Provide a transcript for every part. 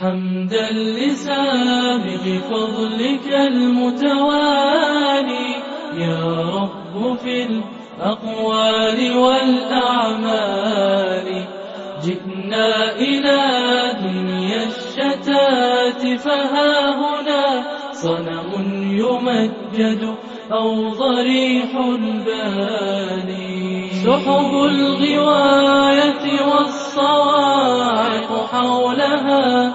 حمدا لسابق فضلك المتوالي يا رب في الأقوال والأعمال. جئنا إلى دنيا الشتات فها هنا صنم يمجد أو ضريح باني سحب الغواية والصواعق حولها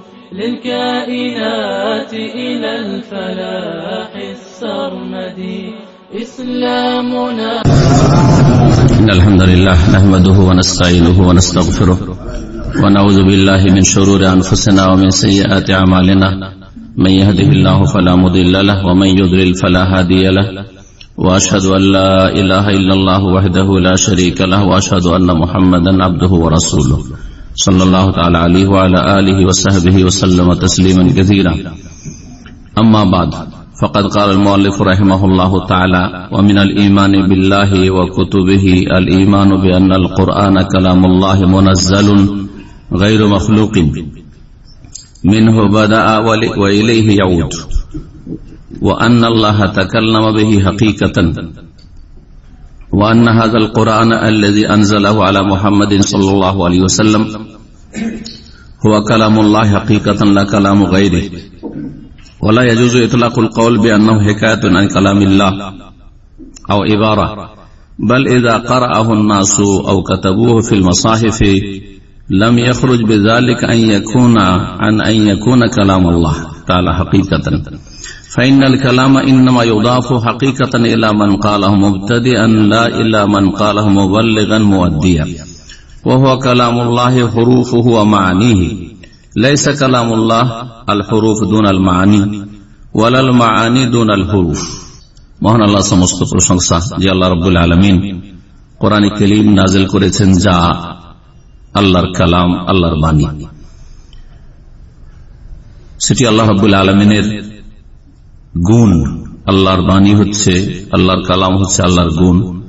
للكائنات إلى الفلاح السرمدي إسلامنا إن الحمد لله نحمده ونستعينه ونستغفره ونعوذ بالله من شرور أنفسنا ومن سيئات أعمالنا. من يهده الله فلا مضل له ومن يضلل فلا هادي له. وأشهد أن لا إله إلا الله وحده لا شريك له وأشهد أن محمدا عبده ورسوله. صلى الله تعالى عليه وعلى آله وصحبه وسلم تسليما كثيرا. أما بعد، فقد قال المؤلف رحمه الله تعالى ومن الإيمان بالله وكتبه الإيمان بأن القرآن كلام الله منزل غير مخلوق. منه بدأ وإليه يعود. وأن الله تكلم به حقيقة. وأن هذا القرآن الذي أنزله على محمد صلى الله عليه وسلم هو كلام الله حقيقة لا كلام غيره. ولا يجوز إطلاق القول بأنه حكاية عن كلام الله أو عبارة بل إذا قرأه الناس أو كتبوه في المصاحف لم يخرج بذلك أن يكون عن أن يكون كلام الله تعالى حقيقة. فإن الكلام إنما يضاف حقيقة إلى من قاله مبتدئا لا إلى من قاله مبلغا موديا وهو كلام الله حروفه ومعانيه ليس كلام الله الحروف دون المعاني ولا المعاني دون الحروف মহান আল্লাহ সমস্ত প্রশংসা যে আল্লাহ রব্বুল আলমিন কোরআন কলিম নাজিল করেছেন যা আল্লাহর কালাম আল্লাহর বাণী সেটি আল্লাহ রব্বুল আলমিনের গুণ আল্লাহর বাণী হচ্ছে, আল্লাহর কালাম হচ্ছে আল্লাহর গুণ,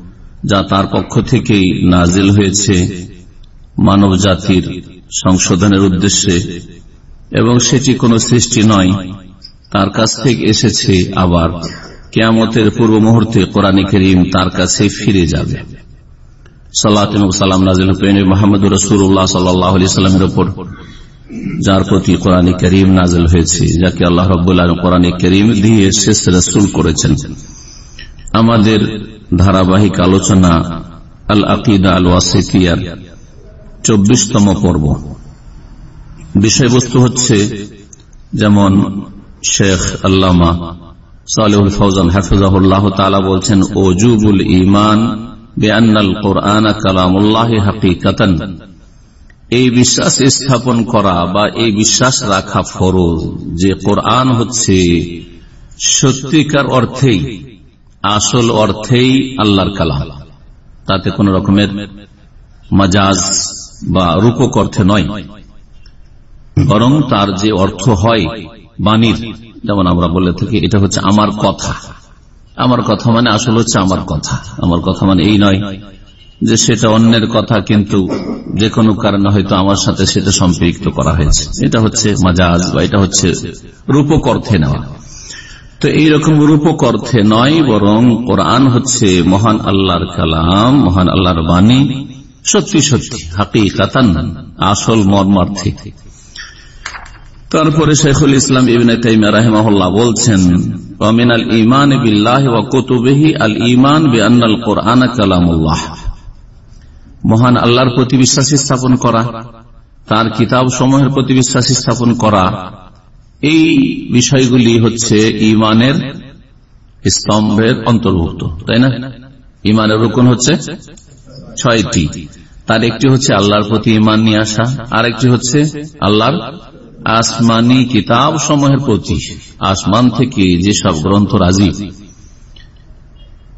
যা তার পক্ষ থেকেই নাজিল হয়েছে মানব জাতির সংশোধনের উদ্দেশ্যে, এবং সেটি কোনো সৃষ্টি নয়, তার কাছ থেকে এসেছে আবার। কেয়ামতের পূর্ব মুহূর্তে কোরআনে করিম তার কাছে ফিরে যাবে। সাল্লাহ সালাম নাজিল মোহাম্মদ রসুল্লাহ সাল্লাহ সাল্লামের ওপর যার প্রতি কোরআনে করিম নাজিল হয়েছে, যাকে আল্লাহ রবাহ কোরআনে করিম দিয়ে শেষ রসুল করেছেন। আমাদের ধারাবাহিক আলোচনা আল আকিদা আল ওয়াসিফিয়ার চব্বিশতম পর্ব। বিষয়বস্তু হচ্ছে, যেমন শেখ আল্লামা সালেহুল ফৌজান হাফিজাহুল্লাহ তালা বলছেন ওজুবুল ইমান বেআনাল কোরআন কালামুল্লাহ হাকিকাতান। এই বিশ্বাস স্থাপন করা বা এই বিশ্বাস রাখা ফরজ যে কোরআন হচ্ছে সত্যিকার অর্থেই, আসল অর্থেই আল্লাহর কালাম। তাতে কোন রকমের মাজাজ বা রূপক অর্থে নয়। বরং তার যে অর্থ হয় বাণীর, যেমন আমরা বলে থাকি, এটা হচ্ছে আমার কথা। আমার কথা মানে আসল হচ্ছে আমার কথা। আমার কথা মানে এই নয় যে সেটা অন্যের কথা কিন্তু যে কোনো কারণে হয়তো আমার সাথে সেটা সম্পৃক্ত করা হয়েছে। এটা হচ্ছে মাজাজ বা এটা হচ্ছে রূপক অর্থে নেওয়া। তো এইরকম রূপক অর্থে নয়, বরং কোরআন হচ্ছে মহান আল্লাহর কালাম, মহান আল্লাহর বাণী। সত্যি সত্যি হাকি কাতান আসল মর্মার্থে। তারপরে শেখুল ইসলাম বলছেন আল ইমান কালামুল্লাহ। মহান আল্লাহর প্রতি বিশ্বাসী স্থাপন করা, তার কিতাব সমূহের প্রতি বিশ্বাসী স্থাপন করা। এই বিষয়গুলি হচ্ছে ইমানের স্তম্ভের অন্তর্ভুক্ত, তাই না? ইমানের রুকন হচ্ছে ছয়টি। তার একটি হচ্ছে আল্লাহর প্রতি ইমান নিয়ে আসা আর একটি হচ্ছে আল্লাহর আসমানি কিতাব সমূহের প্রতি। আসমান থেকে যেসব গ্রন্থ রাজি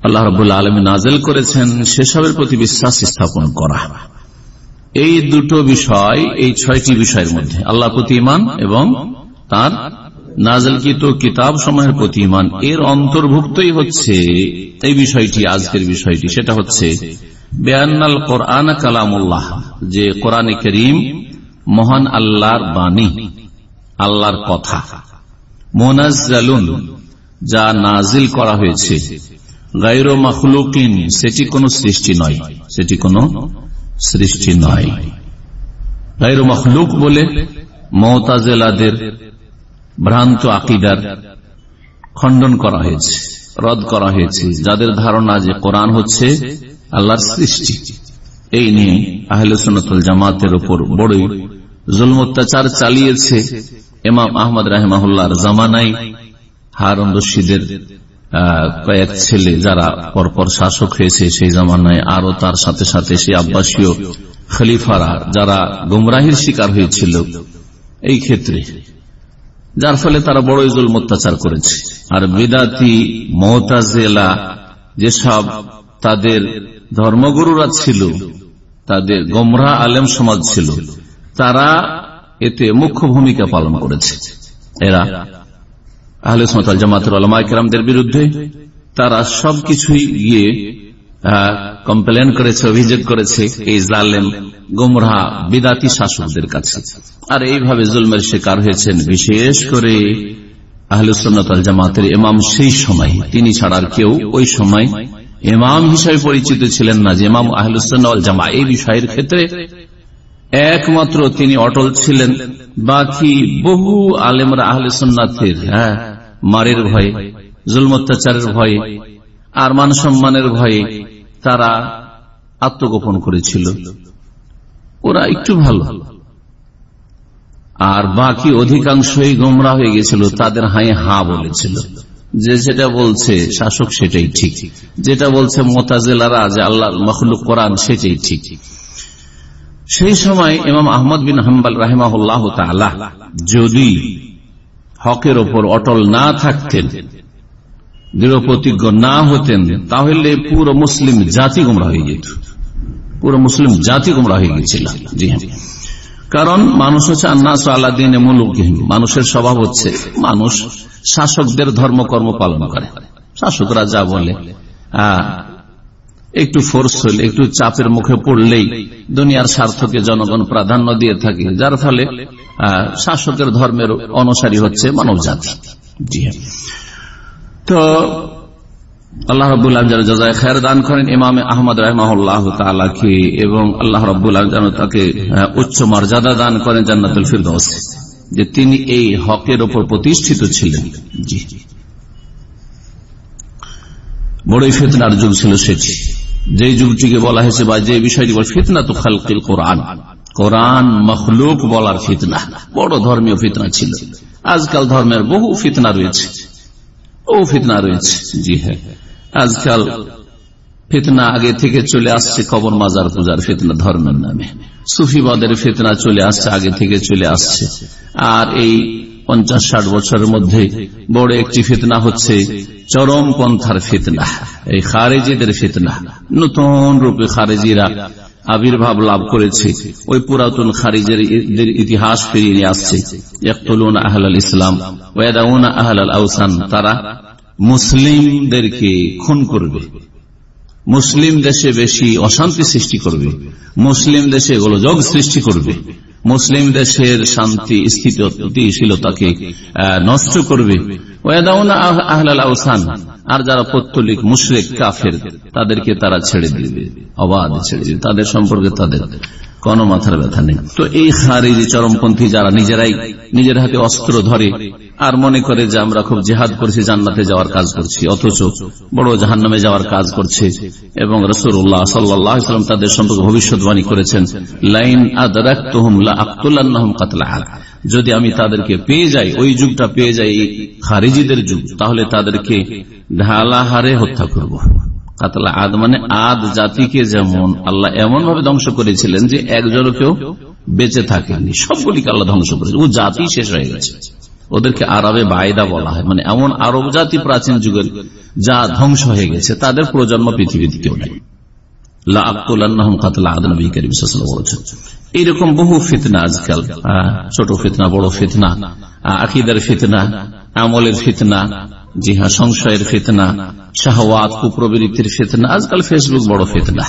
আল্লাহ রব আলমী নাজেল করেছেন সেসবের প্রতি বিশ্বাস স্থাপন করা। এই দুটো বিষয়, এই ছয়টি বিষয়ের মধ্যে আল্লাহ প্রতি ইমান এবং তার নাজলকৃত কিতাব সময়ের প্রতি ইমান এর অন্তর্ভুক্তই হচ্ছে এই বিষয়টি, আজকের বিষয়টি। সেটা হচ্ছে বেয়ান্নাল কোরআন কালামুল্লাহ, যে কোরআনে করিম মহান আল্লাহর বাণী, আল্লাহর কথা মোনাজালুন যা নাজিল করা হয়েছে। গাইর মখলুকিন, সেটি কোনো সৃষ্টি নয়। সেটি কোনো সৃষ্টি নয়। গাইর মখলুক বলে মৌতাজেলাদের ভ্রান্ত আকিদার খণ্ডন করা হয়েছে, রদ করা হয়েছে। যাদের ধারণা যে কোরআন হচ্ছে আল্লাহর সৃষ্টি। এই নিয়ে আহলে সোনাতুল জামাতের উপর বড়ই জুলম অত্যাচার চালিয়েছে এমাম আহমদ রাহেমাহুল্লাহর জামানাই হারুন রশিদের কয়েক ছেলে যারা পরপর শাসক হয়েছে সেই জামানায় আরও তার সাথে সাথে সেই আব্বাসীয় খলিফারা যারা গুমরাহির শিকার হয়েছিল এই ক্ষেত্রে। যার ফলে তারা বড়ই জুল অত্যাচার করেছে। আর বিদাতি মহতাজেলা যেসব তাদের ধর্মগুরুরা ছিল, তাদের গোমরা আলেম সমাজ ছিল, তারা এতে মুখ্য ভূমিকা পালন করেছে। এরা আহলে সমাতাল জামাতের আলমাইকেরামদের বিরুদ্ধে তারা সবকিছুই গিয়ে কমপ্লেন করেছে, অভিযোগ করেছে এই জালেম গোমরা বিদাতি শাসকদের কাছে। আর এইভাবে জুলমের শিকার হয়েছেন বিশেষ করে আহলুসন্নতাল জামাতের ইমাম সেই সময়। তিনি ছাড়ার কেউ ওই সময় ইমাম হিসাবে পরিচিত ছিলেন না যে ইমাম আহলুসন্নাল জামা এই বিষয়ের ক্ষেত্রে একমাত্র তিনি অটল ছিলেন। বাকি বহু আলেমরা আহলে সন্ন্যাতের হ্যাঁ মারের ভয়ে জুল অত্যাচারের ভয়ে আর মান সম্মানের ভয়ে তারা আত্মগোপন করেছিল। ওরা একটু ভালো। আর বাকি অধিকাংশই গোমরা হয়ে গেছিল, তাদের হাই হা বলেছিল। যে যেটা বলছে শাসক সেটাই ঠিক। যেটা বলছে মোতাজেলারা যে আল্লাহ মখলুক কোরআন সেটাই ঠিক। সেই সময় ইমাম আহমদ বিন হাম্বাল রাহেমাহুল্লাহ যদি হকের ওপর অটল না থাকতেন দৃঢ় প্রতিজ্ঞ না হতেন, তাহলে পুরো মুসলিম জাতি গুমরা হয়ে যেত। পুরো মুসলিম জাতি গুমরা হয়ে গেছিল জি হ্যাঁ। কারণ মানুষ হচ্ছে আন্নাস আল্লাদিন মুলুকহীন মানুষের স্বভাব হচ্ছে মানুষ শাসকদের ধর্মকর্ম পালন করে। শাসকরা যা বলে একটু ফোর্স হলে একটু চাপের মুখে পড়লেই দুনিয়ার স্বার্থকে জনগণ প্রাধান্য দিয়ে থাকে। যার ফলে শাসকের ধর্মের অনুসারী হচ্ছে মানব জাতি হ্যাঁ। তো, আল্লাহ রবুল্লাহ জাজায় খের দান করেন ইমাম আহমদ রহমাহ তালাকে এবং আল্লাহ রবুল্লাহ যেন তাকে উচ্চ মর্যাদা দান করেন জান্নাতুল ফিরদৌস যে তিনি এই হকের ওপর প্রতিষ্ঠিত ছিলেন। জি। বড়ই ফেতনার যুগ ছিল সেটি। যে যুগটিকে বলা হয়েছে বা যে বিষয়টি বল ফিতনা তো খালকিল কোরআন। কোরআন মখলুক বলার ফিতনা। বড় ধর্মীয় ফিতনা ছিল। আজকাল ধর্মের বহু ফিতনা রয়েছে। ও ফিতনা রয়েছে। জি হ্যাঁ। আজকাল ফিতনা আগে থেকে চলে আসছে কবর মাজার পূজার ফিতনা ধর্মের নামে। সুফিবাদের ফিতনা চলে আসছে, আগে থেকে চলে আসছে। আর এই পঞ্চাশ ষাট বছরের মধ্যে বড় একটি ফিতনা হচ্ছে চরম পন্থার ফিতনা, এই খারেজিদের ফিতনা। নতুন রূপে খারেজিরা আবির্ভাব লাভ করেছে। ওই পুরাতন খারিজের ইতিহাস ফিরিয়ে নিয়ে আসছে। আহলাল ইসলাম আহলাল আউসান তারা মুসলিমদেরকে খুন করবে। মুসলিম দেশে বেশি অশান্তি সৃষ্টি করবে। মুসলিম দেশে গোলযোগ সৃষ্টি করবে। মুসলিম দেশের শান্তি, স্থিতিশীলতাকে নষ্ট করবে। আর যারা পত্তলিক, মুশরেক, কাফের, তাদেরকে তারা ছেড়ে দিবে, অবাধ ছেড়ে দিবে। তাদের সম্পর্কে তাদের কোন মাথার ব্যথা নেই তো এই খারিজি চরমপন্থী যারা নিজেরাই নিজের হাতে অস্ত্র ধরে আর মনে করে যে আমরা খুব জেহাদ করছি, জান্নাতে যাওয়ার কাজ করছি, অথচ বড় জাহান্নামে যাওয়ার কাজ করছে এবং রসুল্লাহ সাল্লাম তাদের সম্পর্কে ভবিষ্যৎবাণী করেছেন, লাইন যদি আমি তাদেরকে পেয়ে যাই, ওই যুগটা পেয়ে যাই খারিজিদের যুগ, তাহলে তাদেরকে ঢালাহারে হত্যা করব। কাতলা আদ মানে আদ জাতিকে যেমন আল্লাহ এমন ভাবে ধ্বংস করেছিলেন যে একজনও কেউ বেঁচে থাকেনি। সবগুলিকে আল্লাহ ধ্বংস করেছে। ও জাতি শেষ হয়ে গেছে। ওদেরকে আরবে বায়দা বলা হয়। মানে এমন আরব জাতি প্রাচীন যুগের যা ধ্বংস হয়ে গেছে, তাদের প্রজন্ম পৃথিবীতে কেউ নেই। এইরকম বহু ফিতনা আজকাল ছোট ফিতনা, বড় ফিতনা আকিদার ফিতনা, আমলের ফিতনা জি হ্যাঁ সংশয়ের ফিতনা, শাহওয়াত কুপ্রবৃত্তির ফিতনা, আজকাল ফেসবুক বড় ফিতনা।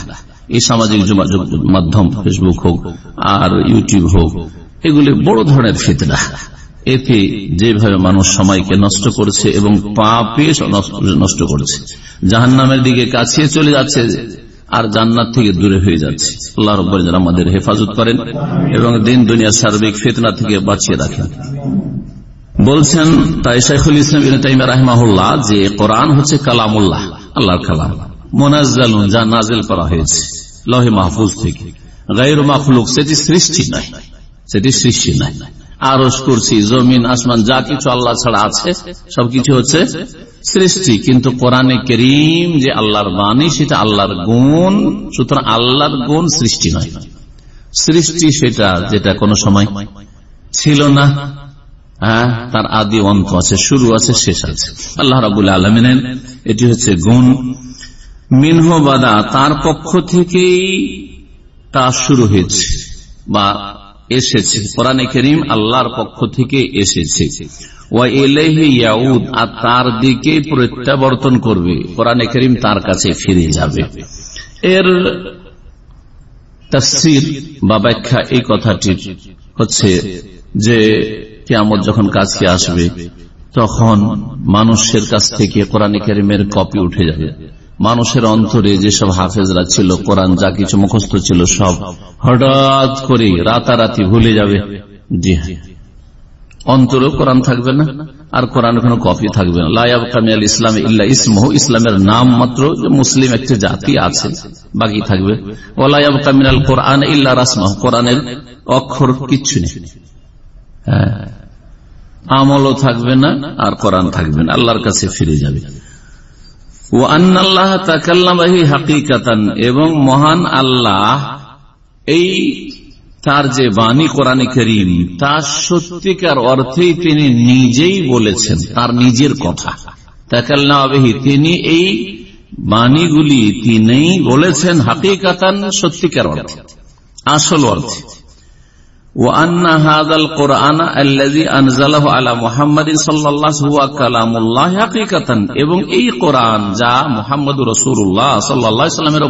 এই সামাজিক যোগাযোগ মাধ্যম ফেসবুক হোক আর ইউটিউব হোক, এগুলি বড় ধরনের ফিতনা। এতে যেভাবে মানুষ সময়কে নষ্ট করছে এবং পাপে নষ্ট করছে জাহান নামের দিকে কাছিয়ে চলে যাচ্ছে আর জান্নাত থেকে দূরে হয়ে যাচ্ছে। আল্লাহ রব্বর আমাদের হেফাজত করেন এবং দিন দুনিয়ার সার্বিক ফেতনা থেকে বাঁচিয়ে রাখেন। বলছেন, তাই শাইখুল ইসলাম তাইমা রাহমাহুল্লাহ যে কোরআন হচ্ছে কালামুল্লাহ, আল্লাহর কালাম। মোনাজ্জালুন, যা নাজেল করা হয়েছে, লহে মাহফুজ থেকে। গাইর মাখলুক, সেটি সৃষ্টি নয়। সেটি সৃষ্টি নয়। আরস করছি জমিন, আসমান, যা কিছু আল্লাহ ছাড়া আছে, সবকিছু হচ্ছে সৃষ্টি। কিন্তু কোরআনে করিম যে আল্লাহর বাণী, সেটা আল্লাহর গুণ, সুতরাং আল্লাহর গুণ সৃষ্টি নয়। সৃষ্টি সেটা যেটা কোনো সময় ছিল না হ্যাঁ তার আদি অন্ত আছে, শুরু আছে, শেষ আছে। আল্লাহ রাবুল আলমিনের এটি হচ্ছে গুণ। মিনহবাদা তার পক্ষ থেকেই তা শুরু হয়েছে বা এসেছে। কোরআনে করিম আল্লাহর পক্ষ থেকে এসেছে। আর তার দিকে প্রত্যাবর্তন করবে। কোরআনে করিম তার কাছে ফিরে যাবে। এর তফসির বা ব্যাখ্যা এই কথাটি হচ্ছে যে কেমন যখন কাজকে আসবে, তখন মানুষের কাছ থেকে কোরআনে করিমের কপি উঠে যাবে। মানুষের অন্তরে যেসব হাফেজরা ছিল, কোরআন যা কিছু মুখস্থ ছিল সব হঠাৎ করে রাতারাতি ভুলে যাবে। জি হ্যাঁ। অন্তরেও কোরআন থাকবে না, আর কোরআন কোনো কপি থাকবে না। লাইব কামিয়াল ইসলাম ইল্লা ইসমহ, ইসলামের নাম মাত্র মুসলিম একটি জাতি আছে, বাকি থাকবে। ও লাইব কামিয়াল কোরআন ইল্লা রাসমহ, কোরআনের অক্ষর কিচ্ছু নেই। আমলও থাকবে না, আর কোরআন থাকবে না। আল্লাহর কাছে ফিরে যাবে। ও আন্নাল্লাহ তাকাল্লামাহি হাকিকাতান, এবং মহান আল্লাহ এই তার যে বাণী কোরআনে করিম তার সত্যিকার অর্থেই তিনি নিজেই বলেছেন, তার নিজের কথা। তাকাল্লাহি তিনি এই বাণীগুলি তিনি বলেছেন হাকিকাতান সত্যিকার অর্থে, আসল অর্থে। এবং এই কোরআন যা সাল্লামের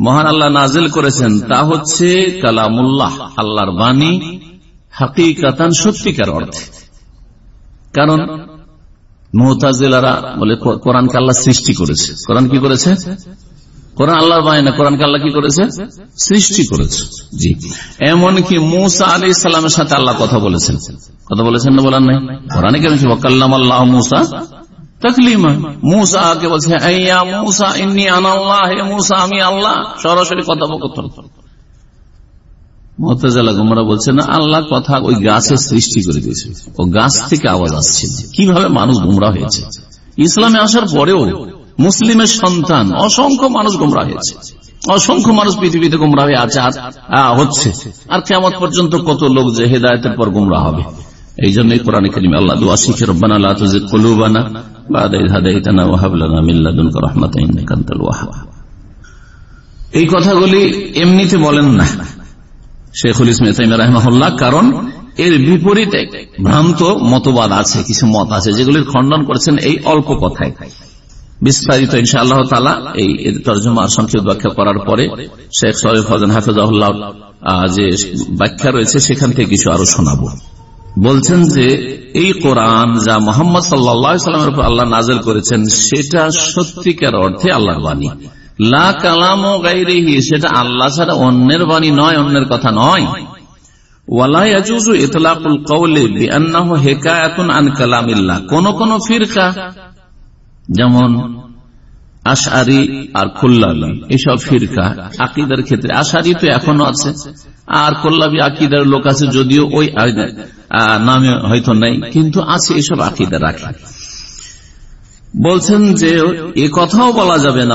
মহান আল্লাহ নাজিল করেছেন, তা হচ্ছে কালামুল্লাহ, আল্লাহর বাণী সত্যিকার অর্থে। কারণ মোহতাজিলারা বলে কোরআনকে আল্লাহ সৃষ্টি করেছে। কোরআন কি করেছে? কোরআন কোরআনকে আল্লাহ কি করেছে? সৃষ্টি করেছে। জি। এমনকি মুসা আলী ইসলামের সাথে আল্লাহ কথা বলেছেন। কথা বলেছেন না বলার নাই? কোরআনে কেন কাল্লাম আল্লাহ মুসা আল্লাহ কথা ওই গাছের সৃষ্টি করে দিয়েছে। ও গাছ থেকে আওয়াজ আসছে কীভাবে মানুষ গুমরা হয়েছে? ইসলামে আসার পরেও মুসলিমের সন্তান, অসংখ্য মানুষ গুমরা হয়েছে। অসংখ্য মানুষ পৃথিবীতে গুমরা হয়ে আছে হচ্ছে। আর কেমন পর্যন্ত কত লোক যে হেদায়তের পর গুমরা হবে। এই জন্য কোরআন করিম আল্লাহ দোয়া শিখে, রব্বানা কলুবানা এই কথাগুলি এমনিতে বলেন না শেখুল ইসলাম রহমাল্লাহ কারণ এর বিপরীতে ভ্রান্ত মতবাদ আছে, কিছু মত আছে, যেগুলির খণ্ডন করেছেন এই অল্প কথায়। বিস্তারিত ইনশা আল্লাহ তালা এই তর্জমার সংক্ষিপ্ত ব্যাখ্যা করার পরে শেখ সরিফ হজন হাফিজাহুল্লাহ যে ব্যাখ্যা রয়েছে সেখান থেকে কিছু আরও শোনাবো। বলছেন যে এই কোরআন যা মোহাম্মদ সাল্লামের উপর আল্লাহ নাজেল করেছেন, সেটা সত্যিকার অর্থে আল্লাহর বাণী। লা কালাম ও গাইরিহি সেটা আল্লাহ ছাড়া অন্যের বাণী নয়, অন্যের কথা নয়। কোন কোন ফিরকা যেমন আশারি আর খুল্লাবি এসব ফিরকা। আকিদার ক্ষেত্রে আশারি তো এখনও আছে। আর কল্লাবি আকিদার লোক আছে যদিও ওই নামে হয়তো নাই, কিন্তু আছে এসব আকিদা রাখে। বলছেন যে, এ কথাও বলা যাবে না।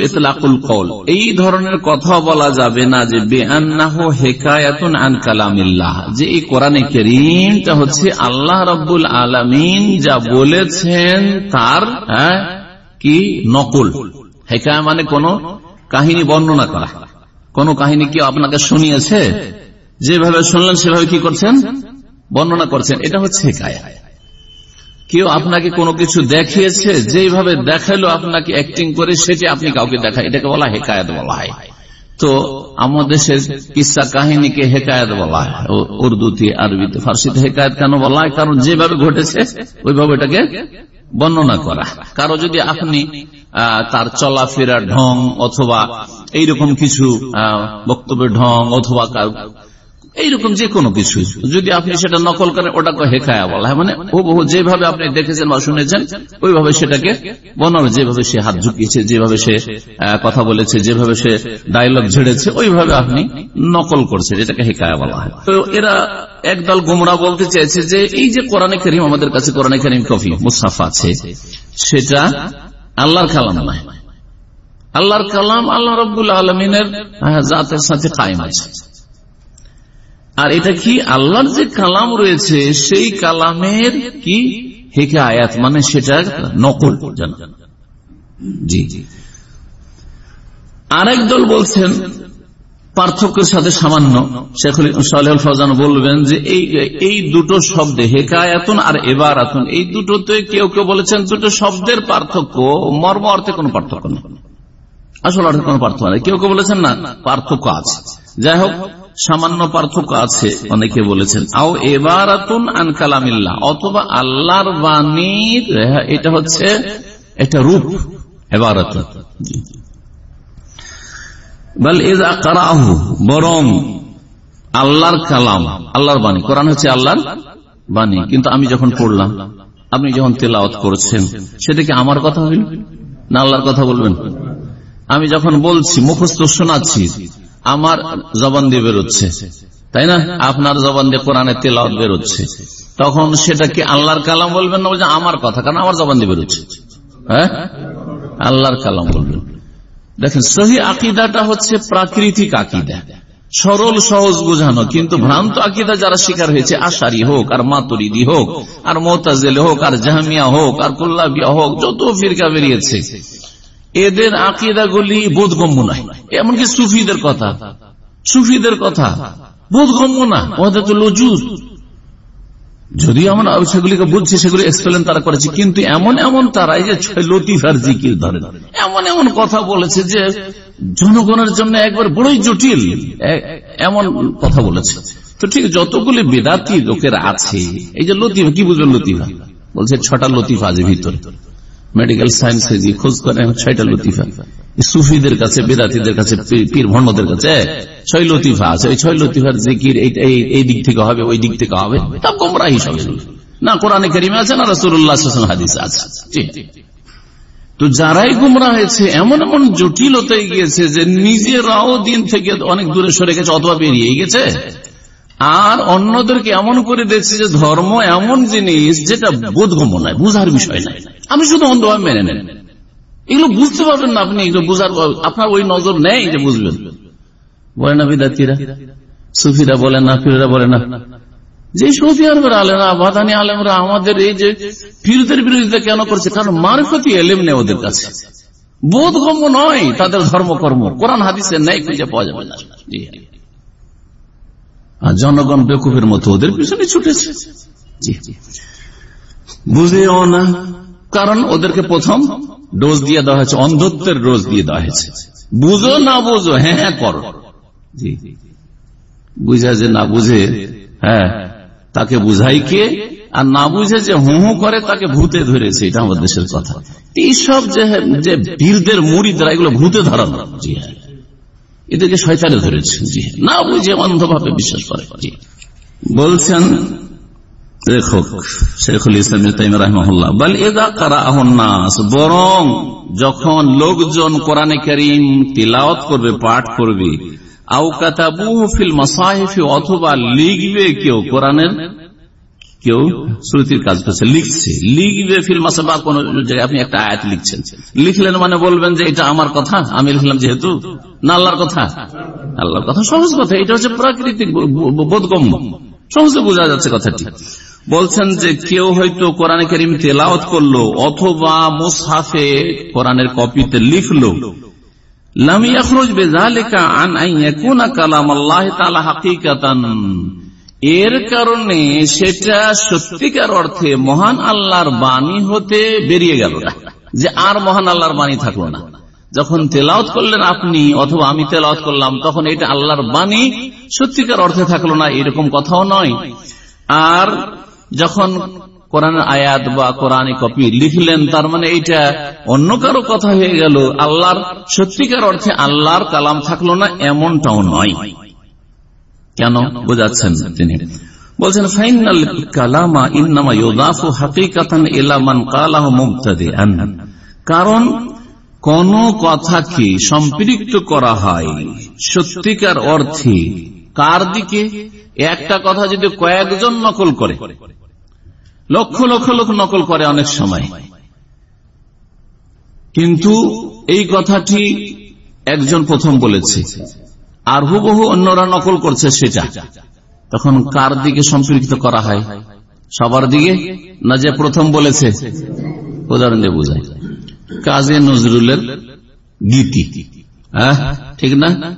ইতলাকুল কৌল এই ধরনের কথাও বলা যাবে না যে বেআনাহ হেকায়াতুন আন কালামিল্লাহ। যে এই কোরআনে করিমটা হচ্ছে আল্লাহ রব্বুল আলমিন যা বলেছেন তার হ্যাঁ কি? নকল। হেকায় মানে কোন কাহিনী বর্ণনা করা। কোন কাহিনী কি আপনাকে শুনিয়েছে? যেভাবে শুনলেন সেভাবে কি করছেন? বর্ণনা করছেন। এটা হচ্ছে হেকায়। কেউ আপনাকে কোনো কিছু দেখিয়েছে যেভাবে দেখাল আপনাকে অ্যাক্টিং করে, সেটি আপনি কাউকে দেখায়। এটাকে বলা হেকায়ত বলা হয়। তো আমাদের দেশের কিসা কাহিনীকে হেকায়ত বলা হয়। উর্দুতে, আরবিতে, ফার্সিতে হেকায়ত কেন বলা হয়? কারণ যেভাবে ঘটেছে, ওইভাবে এটাকে বর্ণনা করা। কারও যদি আপনি তার চলাফেরা ঢং অথবা এইরকম কিছু বক্তব্যের ঢং অথবা এইরকম যে কোনো কিছু। যদি আপনি সেটা নকল করেন, ওটাকে হেকায়া বলা হয়। মানে ও বহু যেভাবে আপনি দেখেছেন বা শুনেছেন, ওইভাবে সেটাকে বনানো যেভাবে সে হাত ঝুঁকিয়েছে, যেভাবে সে কথা বলেছে, যেভাবে সে ডায়লগ ঝেড়েছে, ওইভাবে আপনি নকল করছেন, এটাকে হেকায়া বলা হয়। তো এরা একদল গুমরা বলতে চেয়েছে যে, এই যে কোরআনে করিম, আমাদের কাছে কোরআনে করিম কফি মুসাফা আছে। সেটা আল্লাহর কালাম নয়। আল্লাহর কালাম আল্লাহ রব্বুল আলমিনের জাতের সাথে কায়েম আছে। আর এটা কি আল্লাহর যে কালাম রয়েছে, সেই কালামের কি হেকে আয়াত মানে সেটা নকল জি জি। আরেক দল বলছেন, পার্থক্যের সাথে সামান্য। শেখুল সালেহুল ফজান বলবেন যে এই এই দুটো শব্দে, হেকায়াতুন আর এবার আতুন এই দুটোতে কেউ কেউ বলেছেন দুটো শব্দের পার্থক্য, মর্ম অর্থে কোন পার্থক্য নেই। আসল অর্থে কোন পার্থক্য নেই। কেউ কেউ বলেছেন না, পার্থক্য আছে। যাই হোক সামান্য পার্থক্য আছে, অনেকে বলেছেন। আও এবার আন কালামিল্লা অথবা আল্লাহর বাণীর, এটা হচ্ছে একটা রূপ এবার বরং আল্লাহর কালাম, আল্লাহর বাণী। কোরআন হচ্ছে আল্লাহর বাণী। কিন্তু আমি যখন পড়লাম, আপনি যখন তেলাওয়াত করছেন, সেটা কি আমার কথা হইল না আল্লাহর কথা বলবেন? আমি যখন বলছি, মুখস্থ শোনাচ্ছি আমার জবান দিয়ে বেরোচ্ছে। তাই না? আপনার জবান দিয়ে কোরআনে তেলাওয়াত বেরোচ্ছে। তখন সেটা কি আল্লাহর কালাম বলবেন না বলছেন আমার কথা, কারণ আমার জবান দিয়ে বেরোচ্ছে। হ্যাঁ? আল্লাহর কালাম বলবেন। দেখেন, সহি আকিদাটা হচ্ছে প্রাকৃতিক আকিদা। সরল, সহজ বোঝানো, কিন্তু ভ্রান্ত আকিদা যারা শিকার হয়েছে, আশারি হোক, আর মাতুরিদি হোক, আর মোতাজেল হোক, আর জাহামিয়া হোক, আর কুল্লাবিয়া হোক, যত ফিরকা বেরিয়েছে এদের আকিদাগুলি বোধগম্য নয়। এমনকি সুফিদের কথা। সুফিদের কথা বোধগম্য না। ওদের তো লজুর যদি আমরা সেগুলিকে বুঝছি, সেগুলি এক্সপ্লেন তারা করেছে, কিন্তু এমন এমন তারা যে লতিফার জিকির ধরে এমন এমন কথা বলেছে যে জনগণের জন্য একবার বড়ই জটিল। এমন কথা বলেছে। তো ঠিক যতগুলি বেদাতি লোকের আছে, এই যে লতিফা, কি বুঝবেন লতিফা? বলছে ছটা লতিফা আছে ভিতরে। মেডিকেল সায়েন্সে যে খোঁজ করে, ছয়টা লতিফা। সুফিদের কাছে, বেদাতিদের কাছে পীর ভণ্ডদের কাছে ছয় লতিফা আছে। ওই ছয় লতিফার জিকির এই দিক থেকে হবে, ওই দিক থেকে হবে। তা গোমরা হিসাবে না কোরআনে করিমে আছে, না রসুল্লাহ হাদিস আছে। তো যারাই গুমরা হয়েছে, এমন এমন জটিলতায় গিয়েছে যে নিজেরাও দিন থেকে অনেক দূরে সরে গেছে, অথবা বেরিয়ে গেছে। আর অন্যদেরকে এমন করে দেখছে যে ধর্ম এমন জিনিস যেটা বোধগম্য নয়, বুঝার বিষয় নাই আমি শুধু অন্ধভাবে মেনে নেন। এগুলো বুঝতে পারবেন না আপনি, এগুলো বুঝার আপনার ওই নজর নেই যে বুঝবেন। বলে না বিদাতিরা? সুফিরা বলে না ফিরা বলে না। যে সৌদি আরবের আলেমরা, বাদানি আলেমরা আমাদের এই যে ফিরদের বিরোধিতা কেন করছে? কারণ মারফতি এলেম নেই ওদের কাছে। বোধগম্য নয় তাদের ধর্মকর্ম। কোরআন হাদিসের নেই, খুঁজে পাওয়া যাবে না। জনগণ বেকুফের মতো ওদের পিছনে ছুটেছে। বুঝেও না? কারণ ওদেরকে প্রথম ডোজ দিয়ে দেওয়া হয়েছে, অন্ধত্বের ডোজ দিয়ে দেওয়া হয়েছে। বুঝো না বুঝো হ্যাঁ হ্যাঁ করো। বুঝা যে না বুঝে হ্যাঁ তাকে বুঝাই কে, আর না বুঝে যে হু হু করে তাকে ভূতে ধরেছে, এটা আমাদের দেশের কথা। এইসব যে বীরদের মুড়িদরা, এগুলো ভূতে ধরানো। জি হ্যাঁ। এদেরকে শয়তানে ধরেছে জি। না বুঝে অন্ধভাবে বিশ্বাস করে বলছেন বরং যখন লোকজন কোরআনে করিম তিলাওয়াত করবে, পাঠ করবে আউ কাতাবু ফিল মাসাহিফি অথবা লিখবে কেউ কোরআনের কেউ শ্রুতির কাজ করছে। লিখছে। লিখবে ফিল মাসা বা কোন জায়গায়। আপনি একটা আয়াত লিখছেন। লিখলেন মানে বলবেন যে এটা আমার কথা, আমি লিখলাম যেহেতু। না, আল্লাহর কথা। আল্লাহর কথা সহজ কথা। এটা হচ্ছে প্রাকৃতিক বোধগম্য। সহজে বোঝা যাচ্ছে কথাটি। বলছেন যে কেউ হয়তো কোরআনে করিম তেলাওত করল অথবা মুসহাফে কোরআনের কপিতে লিখলো। লাম ইয়াখরুজ বিযালিকা আন আন ইয়াকুনা কালাম আল্লাহ তাআলা হাকীকাতান। এর কারণে সেটা সত্যিকার অর্থে মহান আল্লাহর বাণী হতে বেরিয়ে গেল যে আর মহান আল্লাহর বাণী থাকল না। যখন তেলাওত করলেন আপনি অথবা আমি তেলাওত করলাম, তখন এটা আল্লাহর বাণী সত্যিকার অর্থে থাকল না, এরকম কথাও নয়। আর যখন কোরআন আয়াত বা কোরআন কপি লিখলেন, তার মানে এইটা অন্য কারও কথা হয়ে গেল। আল্লাহর সত্যিকার অর্থে আল্লাহর কালাম থাকল না, এমনটাও নয়। কেন বোঝাচ্ছেন তিনি? বলছেন, ফাইনাল কালামা ইন্নামা ইউদাফু হাকিকাতান ইলা মান কালাহু মুবতাদিআন। কারণ, কোন কথাকে সম্পৃক্ত করা হয় সত্যিকার অর্থে কার দিকে? একটা কথা যদি কয়েকজন নকল করে, লক্ষ লক্ষ লোক নকল করে অনেক সময়। কিন্তু এই কথাটি একজন প্রথম বলেছে। আর হুবহু অন্যরা নকল করছে সেটা। তখন কার দিকে সম্পৃক্ত করা হয়? সবার দিকে? না যে প্রথম বলেছে? উদাহরণ দিয়ে বোঝায় কাজে নজরুলের গীতি। হ্যাঁ? ঠিক না?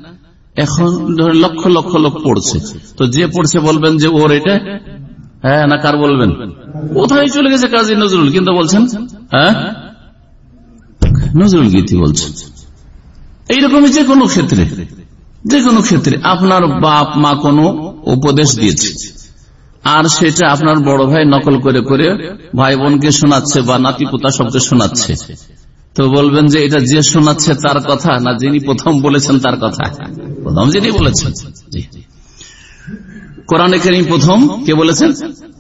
এখন লক্ষ লক্ষ লোক পড়ছে। তো যে পড়ছে বলবেন যে ওর এটা? হ্যাঁ না কার বলবেন? কোথায় চলে গেছে কাজী নজরুল? কিন্তু বলছেন হ্যাঁ? নজরুল গীতি বলছেন। এইরকমই যে কোনো ক্ষেত্রে। যে কোনো ক্ষেত্রে আপনার বাপ মা কোনো উপদেশ দিয়েছে। আর সেটা আপনার বড় ভাই নকল করে করে ভাই বোনকে শোনাচ্ছে বা নাতি পোতা সবকে শোনাচ্ছে। তো বলবেন যে এটা যে শোনাচ্ছে তার কথা না যিনি প্রথম বলেছেন তার কথা? প্রথম যিনি বলেছেন। কোরআনে কারিম প্রথম কে বলেছেন?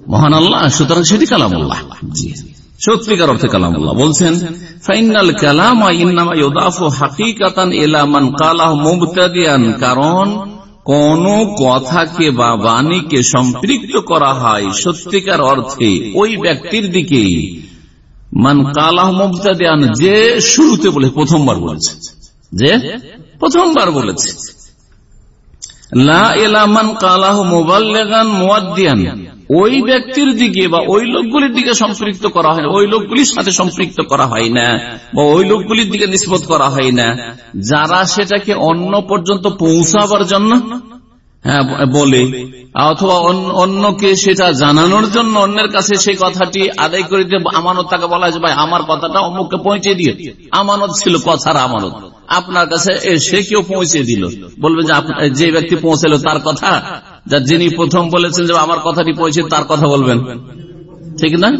মহান আল্লাহ, সুতরাং সেটি কালাম আল্লাহ জি। সত্যিকার অর্থে কালাম আল্লাহ। বলছেন, ফাইনাল কালাম ইন্নামা ইউদাফু হাকিকাতান ইলা মান কালাহু মুবতাদিয়ান কারণ কোন কথাকে বা বাণীকে সম্পৃক্ত করা হয় সত্যিকার অর্থে ওই ব্যক্তির দিকে মান কালাহ মুবতাদিয়ান যে শুরুতে বলে, প্রথমবার বলেছে। যে? প্রথমবার বলেছে লা এলামান কালাহ মোবাল্লেগান মুয়াদ্দিয়ান ওই ব্যক্তির দিকে বা ওই লোকগুলির দিকে সম্পৃক্ত করা হয় ওই লোকগুলির সাথে সম্পৃক্ত করা হয় না বা ওই লোকগুলির দিকে নিষ্পত করা হয় না। যারা সেটাকে অন্য পর্যন্ত পৌঁছাবার জন্য বলে। অথবা অন্য- অন্যকে সেটা জানানোর জন্য অন্যের কাছে সেই কথাটি আদায় করে দিয়ে আমানত তাকে বলা হয় যে ভাই, আমার কথাটা অমুককে পৌঁছে দিয়ে আমানত ছিল কথার আমানত। আপনার কাছে সে কেউ পৌঁছে দিল। বলবে যে যে ব্যক্তি পৌঁছালো তার কথা, যা যিনি প্রথম বলেছেন যে আমার কথাটি পৌঁছে তার কথা বলবেন। ঠিক না?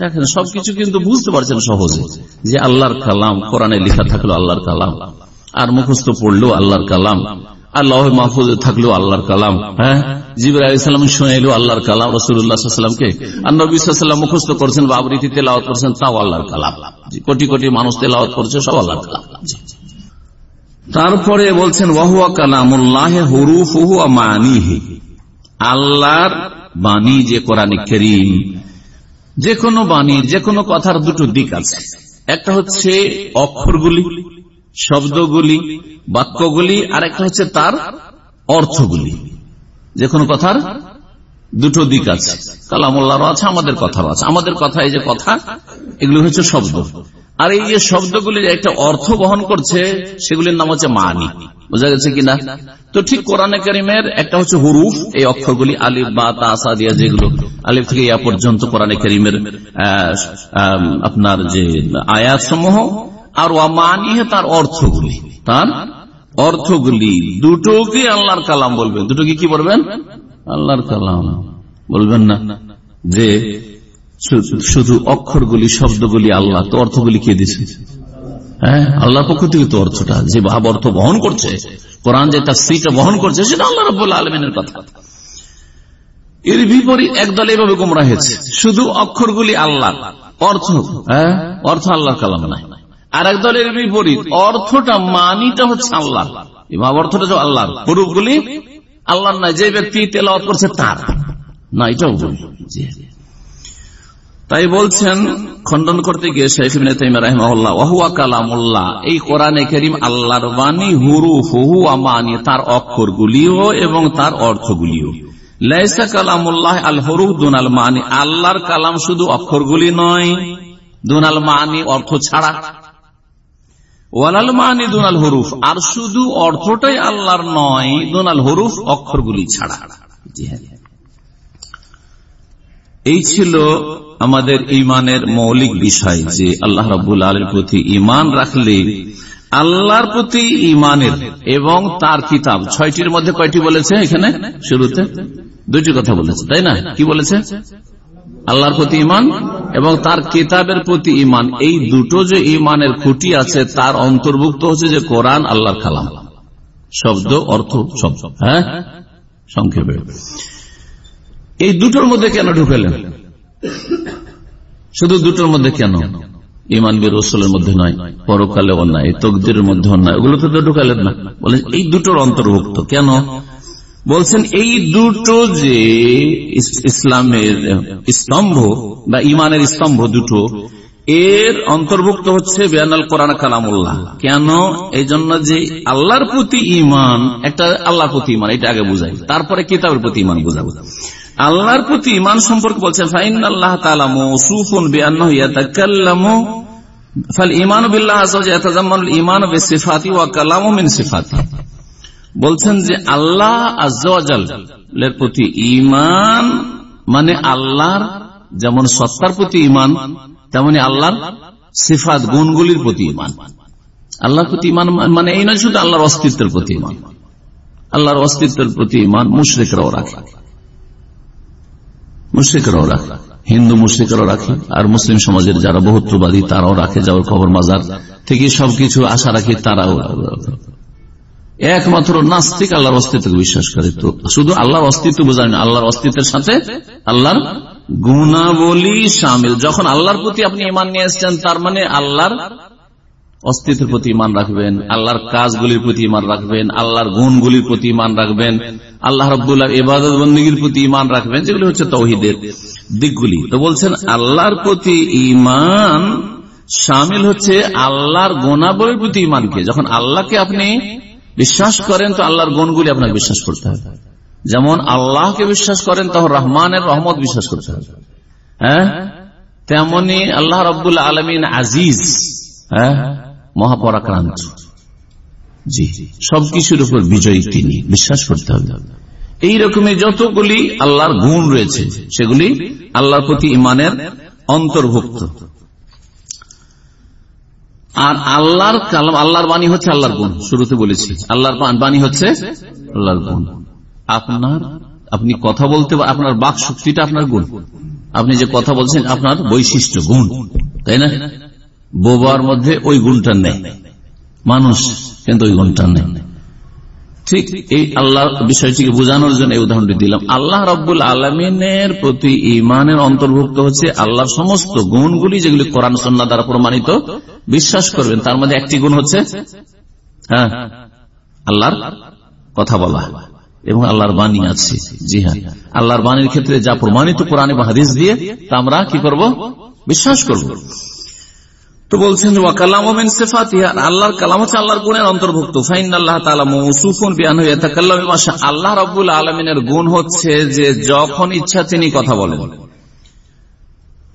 দেখেন, সবকিছু কিন্তু বুঝতে পারছেন সহজে যে আল্লাহর কালাম, কোরআনে লেখা থাকল আল্লাহর কালাম। আর মুখস্থ পড়ল আল্লাহর কালাম। আল্লাহ মাহফুজ থাকল আল্লাহর কালাম হ্যাঁ? জিবর আলাইসালাম শুনে এলো আল্লাহর কালাম রসুল্লাহামকে আর নবী সাল্লাম মুখস্থ করছেন বা তেলাওয়াত করছেন, তাও আল্লাহর কালাম। কোটি কোটি মানুষ তেলাওয়াত করছে, সব আল্লাহর কালাম। তারপরে বলছেন, ওয়াহুয়া কালামুল্লাহ হুরুফ মানিহি। আল্লাহর বাণী যে কোরআন করিম, যে কোনো বাণীর যে কোনো কথার দুটো দিক আছে। একটা হচ্ছে অক্ষরগুলি শব্দগুলি, বাক্যগুলি আর একটা হচ্ছে তার অর্থগুলি। যে কোনো কথার দুটো দিক আছে। কালামুল্লাহরও আছে, আমাদের কথারও আছে। আমাদের কথা, এই যে কথা, এগুলি হচ্ছে শব্দ। আর এই যে শব্দগুলি একটা অর্থ বহন করছে, সেগুলির নাম হচ্ছে মানি। বোঝা গেছে কিনা? তো ঠিক কোরআনে করিমের একটা হচ্ছে হুরুফ, এই অক্ষরগুলি আলিফ, বা তাসা দিয়া যেগুলো, আলিফ থেকে ইয়া পর্যন্ত কোরআনে করিমের আপনার যে আয়াত সমূহ আর ওয়ামানিহে তার অর্থগুলি। তার অর্থগুলি। দুটোকে আল্লাহর কালাম বলবেন। দুটোকে কি বলবেন? আল্লাহর কালাম। বলবেন না যে শুধু অক্ষরগুলি, শব্দগুলি আল্লাহ। তো অর্থগুলি কে দিছে? হ্যাঁ? আল্লাহর পক্ষ থেকে তো অর্থটা। যে ভাব অর্থ বহন করছে, কোরআন যে তার সিটা বহন করছে, সেটা আল্লাহ রব আলমিনের কথা। এর বিপরীত একদল এভাবে গোমরা হয়েছে। শুধু অক্ষরগুলি আল্লাহ অর্থ হ্যাঁ? অর্থ আল্লাহর কালাম নাই। আর এক দলের বিপরীত, অর্থটা মানিটা হচ্ছে আল্লাহ অর্থটা যে আল্লাহর। পুরুপগুলি আল্লাহর নাই যে ব্যক্তি তেলাওয়াত করছে তার। না, এটাও। তাই বলছেন, খণ্ডন করতে গিয়ে আল্লাহর এবং তার আল মানি, আল্লাহর কালাম শুধু অক্ষরগুলি নয়, দুনাল মানি অর্থ ছাড়া ওয়ালাল মানি দুনাল হরুফ। আর শুধু অর্থটাই আল্লাহর নয়, দুনাল হরুফ অক্ষরগুলি ছাড়া। হ্যাঁ। এই ছিল আমাদের ইমানের মৌলিক বিষয় যে আল্লাহ রাবুল আলের প্রতি ইমান রাখলে আল্লাহর প্রতি ইমানের এবং তার কিতাব, ছয়টির মধ্যে কয়টি বলেছে এখানে? শুরুতে দুইটি কথা বলেছে, তাই না? কি বলেছে? আল্লাহর প্রতি ইমান এবং তার কিতাবের প্রতি ইমান এই দুটো যে ইমানের খুঁটি আছে, তার অন্তর্ভুক্ত হচ্ছে যে কোরআন আল্লাহর কালাম। শব্দ, অর্থ, শব্দ। হ্যাঁ? সংক্ষেপে। এই দুটোর মধ্যে কেন ঢুকেলেন? শুধু দুটোর মধ্যে কেন? ইমান বীর রসুলের মধ্যে নয়, পরকালে অন্যায়, তকদিরের মধ্যে অন্যায় ওগুলো তো ঢুকালেন না। বলেন, এই দুটোর অন্তর্ভুক্ত কেন? বলছেন, এই দুটো যে ইসলামের স্তম্ভ বা ইমানের স্তম্ভ দুটো, এর অন্তর্ভুক্ত হচ্ছে বেয়ানাল কোরআন কালামুল্লাহ। কেন? এই জন্য যে আল্লাহর প্রতি ইমান একটা আল্লাহর প্রতি ইমান এটা আগে বুঝাই। তারপরে কিতাবের প্রতি ইমান বুঝাবো। আল্লাহর প্রতি ইমান সম্পর্কে বলছেন ফাইন আল্লাহ তালা মৌসুফুন বেআনাহু ইয়াতাকাল্লামু, ফাল ইমান বিল্লাহ ইয়াতাযাম্মানুল ঈমান বিসিফাতি ওয়া কালামু মিন সিফাতি। বলছেন যে আল্লাহ আজের প্রতি ইমান মানে আল্লাহর যেমন সত্তার প্রতি ইমান তেমনি আল্লাহর সিফাত, গুণগুলির প্রতি ইমান আল্লাহর প্রতি ইমান মানে এই নয় শুধু আল্লাহর অস্তিত্বের প্রতি ইমান আল্লাহর অস্তিত্বের প্রতি ইমান মুশ্রিকরাও রাখে। মুশ্রিকরাও রাখে। হিন্দু মুশ্রিকরাও রাখে। আর মুসলিম সমাজের যারা বহুত্ববাদী, তারাও রাখে। যাওয়ার খবর মাজার থেকে সবকিছু আশা রাখে, তারাও একমাত্র নাস্তিক আল্লাহর অস্তিত্বকে বিশ্বাস করে তো শুধু আল্লাহর অস্তিত্ব বোঝায় না, আল্লাহর অস্তিত্বের সাথে আল্লাহর গুণাবলী সামিল। যখন আল্লাহর প্রতি আপনি ইমান নিয়ে এসছেন, তার মানে আল্লাহর অস্তিত্বের প্রতি ইমান রাখবেন, আল্লাহর কাজগুলির প্রতি ইমান রাখবেন, আল্লাহর গুণগুলির প্রতি ইমান রাখবেন, আল্লাহ রব্দুল্লাহ ইবাদত বন্দীগীর প্রতি ইমান রাখবেন, যেগুলি হচ্ছে তৌহিদের দিকগুলি। তো বলছেন, আল্লাহর প্রতি ইমান সামিল হচ্ছে আল্লাহর গুণাবলীর প্রতি ইমানকে যখন আল্লাহকে আপনি বিশ্বাস করেন তো আল্লাহর গুণগুলি আপনাকে বিশ্বাস করতে হবে। যেমন আল্লাহকে বিশ্বাস করেন, তখন রহমানের রহমত বিশ্বাস করতে হবে। হ্যাঁ? তেমনি আল্লাহ রব্বুল আলমিন আজিজ হ্যাঁ? মহাপরাক্রান্ত। জি, সবকিছুর উপর বিজয়ী তিনি, বিশ্বাস করতে হবে। এইরকমই যতগুলি আল্লাহর গুণ রয়েছে, সেগুলি আল্লাহর প্রতি ইমানের অন্তর্ভুক্ত। আর আল্লাহর আল্লাহর বাণী হচ্ছে আল্লাহর গুণ। শুরুতে বলেছি, আল্লাহর বাণী হচ্ছে আল্লাহর গুণ। আপনার, আপনি কথা বলতে, আপনার বাক শক্তিটা আপনার গুণ। আপনি যে কথা বলছেন, আপনার বৈশিষ্ট্য, গুণ। তাই না? বোবার মধ্যে ওই গুণটা নেই। মানুষ কিন্তু ওই গুণটা নেই। ঠিক এই আল্লাহ বিষয়টিকে বোঝানোর জন্য এই উদাহরণটি দিলাম। আল্লাহ রব্বুল আলমিনের প্রতি ইমানের অন্তর্ভুক্ত হচ্ছে আল্লাহর সমস্ত গুণগুলি যেগুলি কোরআন সন্না দ্বারা প্রমাণিত বিশ্বাস করবেন, তার মধ্যে একটি গুণ হচ্ছে হ্যাঁ আল্লাহর কথা বলা এবং আল্লাহর বাণী আছে, জি হ্যাঁ। আল্লাহর বাণীর ক্ষেত্রে যা প্রমাণিত কোরআনে বা হাদিস দিয়ে, তা আমরা কি করব? বিশ্বাস করব। তো বলছেন আল্লাহর কালাম হচ্ছে আল্লাহর গুণের অন্তর্ভুক্ত। আল্লাহ রবুল আলমিনের গুণ হচ্ছে যে, যখন ইচ্ছা তিনি কথা বলেন।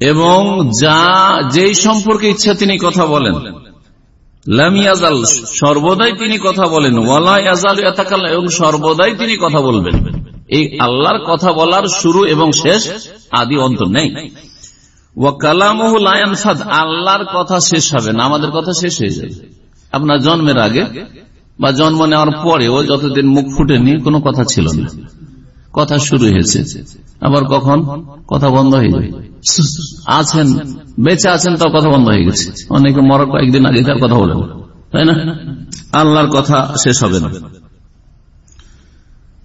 এবং যা, যেই সম্পর্কে ইচ্ছা তিনি কথা বলেন। লামিয়াজাল সর্বদাই তিনি কথা বলেন। এবং সর্বদাই তিনি কথা বলবেন। এই আল্লাহর কথা বলার শুরু এবং শেষ আদি অন্তর নেই। আল্লাহর কথা শেষ হবে না, আমাদের কথা শেষ হয়ে যাবে। আপনার জন্মের আগে বা জন্ম নেওয়ার পরেও যতদিন মুখ ফুটেনি, কোনো কথা ছিল না। কথা শুরু হয়েছে। আবার কখন? কথা বন্ধ হয়ে যায়। আছেন, বেঁচে আছেন তার কথা বন্ধ হয়ে গেছে। অনেকে মরার কয়েকদিন আগে তার কথা বলেন তাই না? আল্লাহর কথা শেষ হবে না।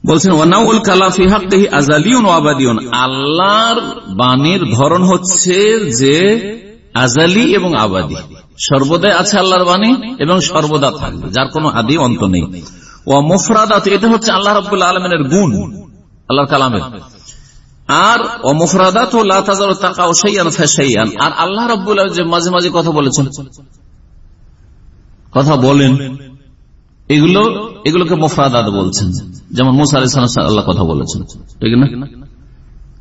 বলছেন, ওয়ানাউল কালাফি আজালিউন ওয়াবাদিউন আল্লাহর বাণীর ধরন হচ্ছে যে আজালি এবং আবাদি। সর্বদাই আছে আল্লাহর বাণী এবং সর্বদা থাকবে, যার কোনো আদি অন্ত নেই। ও মুফরাদাত, এটা হচ্ছে আল্লাহ রব্বুল্লাহ আলমিনের গুণ, আল্লাহর কালামের। আর অমুফরাদাত আর আল্লাহ রব্বুল্লাহ যে মাঝে মাঝে কথা বলেছেন। কথা বলেন। এগুলো, এগুলোকে মুফরাদাত বলছেন। যেমন মুসা আলি আল্লাহ কথা বলেছেন। ঠিক না?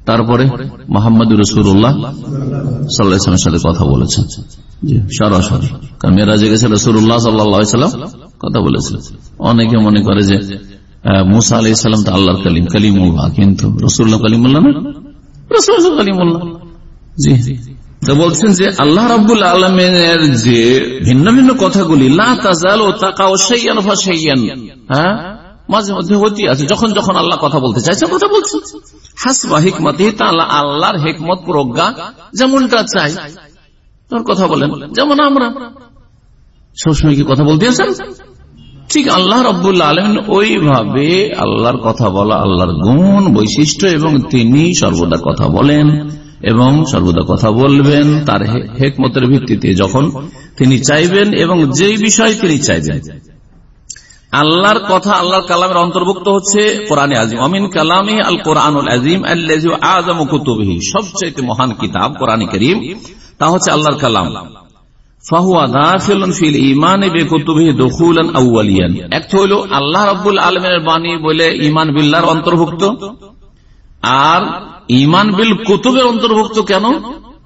তারপরে মোহাম্মদ রসুল্লাহ সাল্লাহামের সাথে কথা বলেছেন। সরাসরি। কারণ মেয়েরাজে গেছে রসুল্লাহ সাল্লাম কথা বলেছেন। অনেকে মনে করে যে মুসা আলি সাল্লাম তো আল্লাহর কালিম, কালিমুল্লাহ। কিন্তু রসুল্লাহ কালিমুল্লাহ না? রসুল কালিমুল্লাহ। জি। বলছেন যে আল্লাহ রাবুল আলমের যে ভিন্ন ভিন্ন কথাগুলি হ্যাঁ? যখন যখন আল্লাহ কথা বলতে চাইছে, কথা বলছে। হাসবা হিকমত আল্লাহ আল্লাহর হেকমত প্রজ্ঞা যেমনটা চাই। তোর কথা বলেন। যেমন আমরা। সবসময় কি কথা বলতে আছেন ঠিক আল্লাহ রব্বুল্লা আলম ওইভাবে আল্লাহর কথা বলা, আল্লাহর গুণ, বৈশিষ্ট্য এবং তিনি সর্বদা কথা বলেন এবং সর্বদা কথা বলবেন তার হেকমতের ভিত্তিতে যখন তিনি চাইবেন এবং যেই বিষয় তিনি চাইবেন। আল্লাহর কথা, আল্লাহর কালামের অন্তর্ভুক্ত হচ্ছে কোরআনে আজিম। অমিন কালামে আল কোরআনুল আজিম আজম কুতুবহি। সবচেয়ে মহান কিতাব কোরআন করিম, তা হচ্ছে আল্লাহর কালাম। কেন?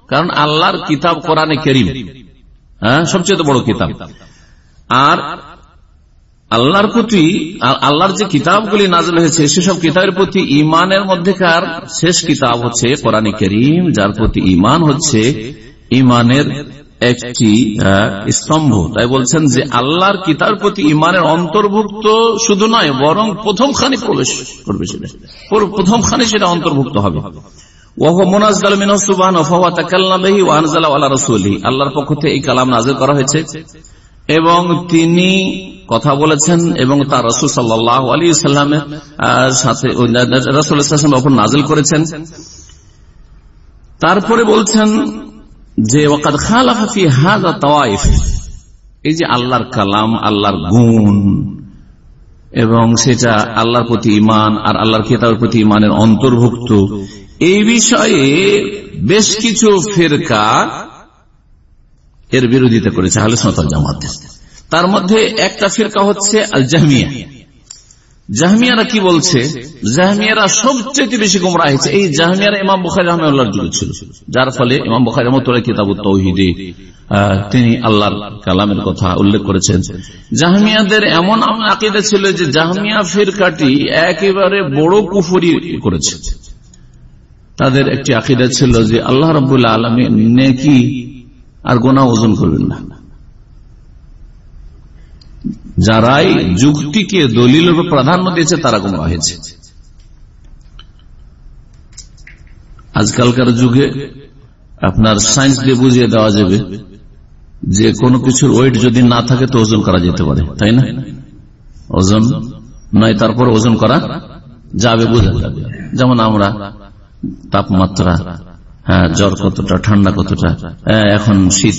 কারণ আল্লাহর কিতাব কোরআনে হ্যাঁ সবচেয়ে বড় কিতাব। আর আল্লাহর প্রতি আল্লাহর যে কিতাবগুলি নাজল হয়েছে, সেসব কিতাবের প্রতি ইমানের মধ্যেকার শেষ কিতাব হচ্ছে কোরআনে করিম, যার প্রতি ইমান হচ্ছে ইমানের একটি স্তম্ভ। তাই বলছেন যে আল্লাহর কিতাবের প্রতি ইমানের অন্তর্ভুক্ত শুধু নয়, বরং প্রথম খানি প্রবেশ করবে সেটা। প্রথম খানি সেটা অন্তর্ভুক্ত হবে। আল্লাহর পক্ষ থেকে এই কালাম নাজিল করা হয়েছে। এবং তিনি কথা বলেছেন এবং তার রসুল সাল্লাহ আলী সাল্লামের সাথে রসুল করেছেন। তারপরে বলছেন যে ওকাদ খালাফি হাজা এই যে আল্লাহর কালাম, আল্লাহর গুণ, এবং সেটা আল্লাহর প্রতি ইমান আর আল্লাহর খেতাবের প্রতি ইমানের অন্তর্ভুক্ত, এই বিষয়ে বেশ কিছু ফেরকা এর বিরোধিতা করেছে সনাতন জামাত। তার মধ্যে একটা ফেরকা হচ্ছে আল জাহমিয়া জাহমিয়ারা কি বলছে? জাহমিয়ারা সবচেয়ে বেশি গুমরা হয়েছে। এই জাহমিয়ারা ইমাম বুখারি রহমার যুগে ছিল। যার ফলে ইমাম বুখারি রহমতুল্লাহ কিতাব তৌহিদে তিনি আল্লাহর কালামের কথা উল্লেখ করেছেন। জাহমিয়াদের এমন আকিদা ছিল যে জাহমিয়া ফিরকাটি একেবারে বড় কুফুরি করেছে। তাদের একটি আকিদা ছিল যে আল্লাহ রবুল্লা আলমী নেকি আর গোনা ওজন করবেন না। যারাই যুক্তিকে উপর প্রাধান্য দিয়েছে, তারা গুমরা হয়েছে। আজকালকার যুগে আপনার সায়েন্স দিয়ে বুঝিয়ে দেওয়া যাবে যে কোনো কিছুর ওয়েট যদি না থাকে তো ওজন করা যেতে পারে, তাই না? ওজন নয়, তারপর ওজন করা যাবে বোঝা যেমন আমরা তাপমাত্রা হ্যাঁ জ্বর কতটা, ঠান্ডা কতটা এখন শীত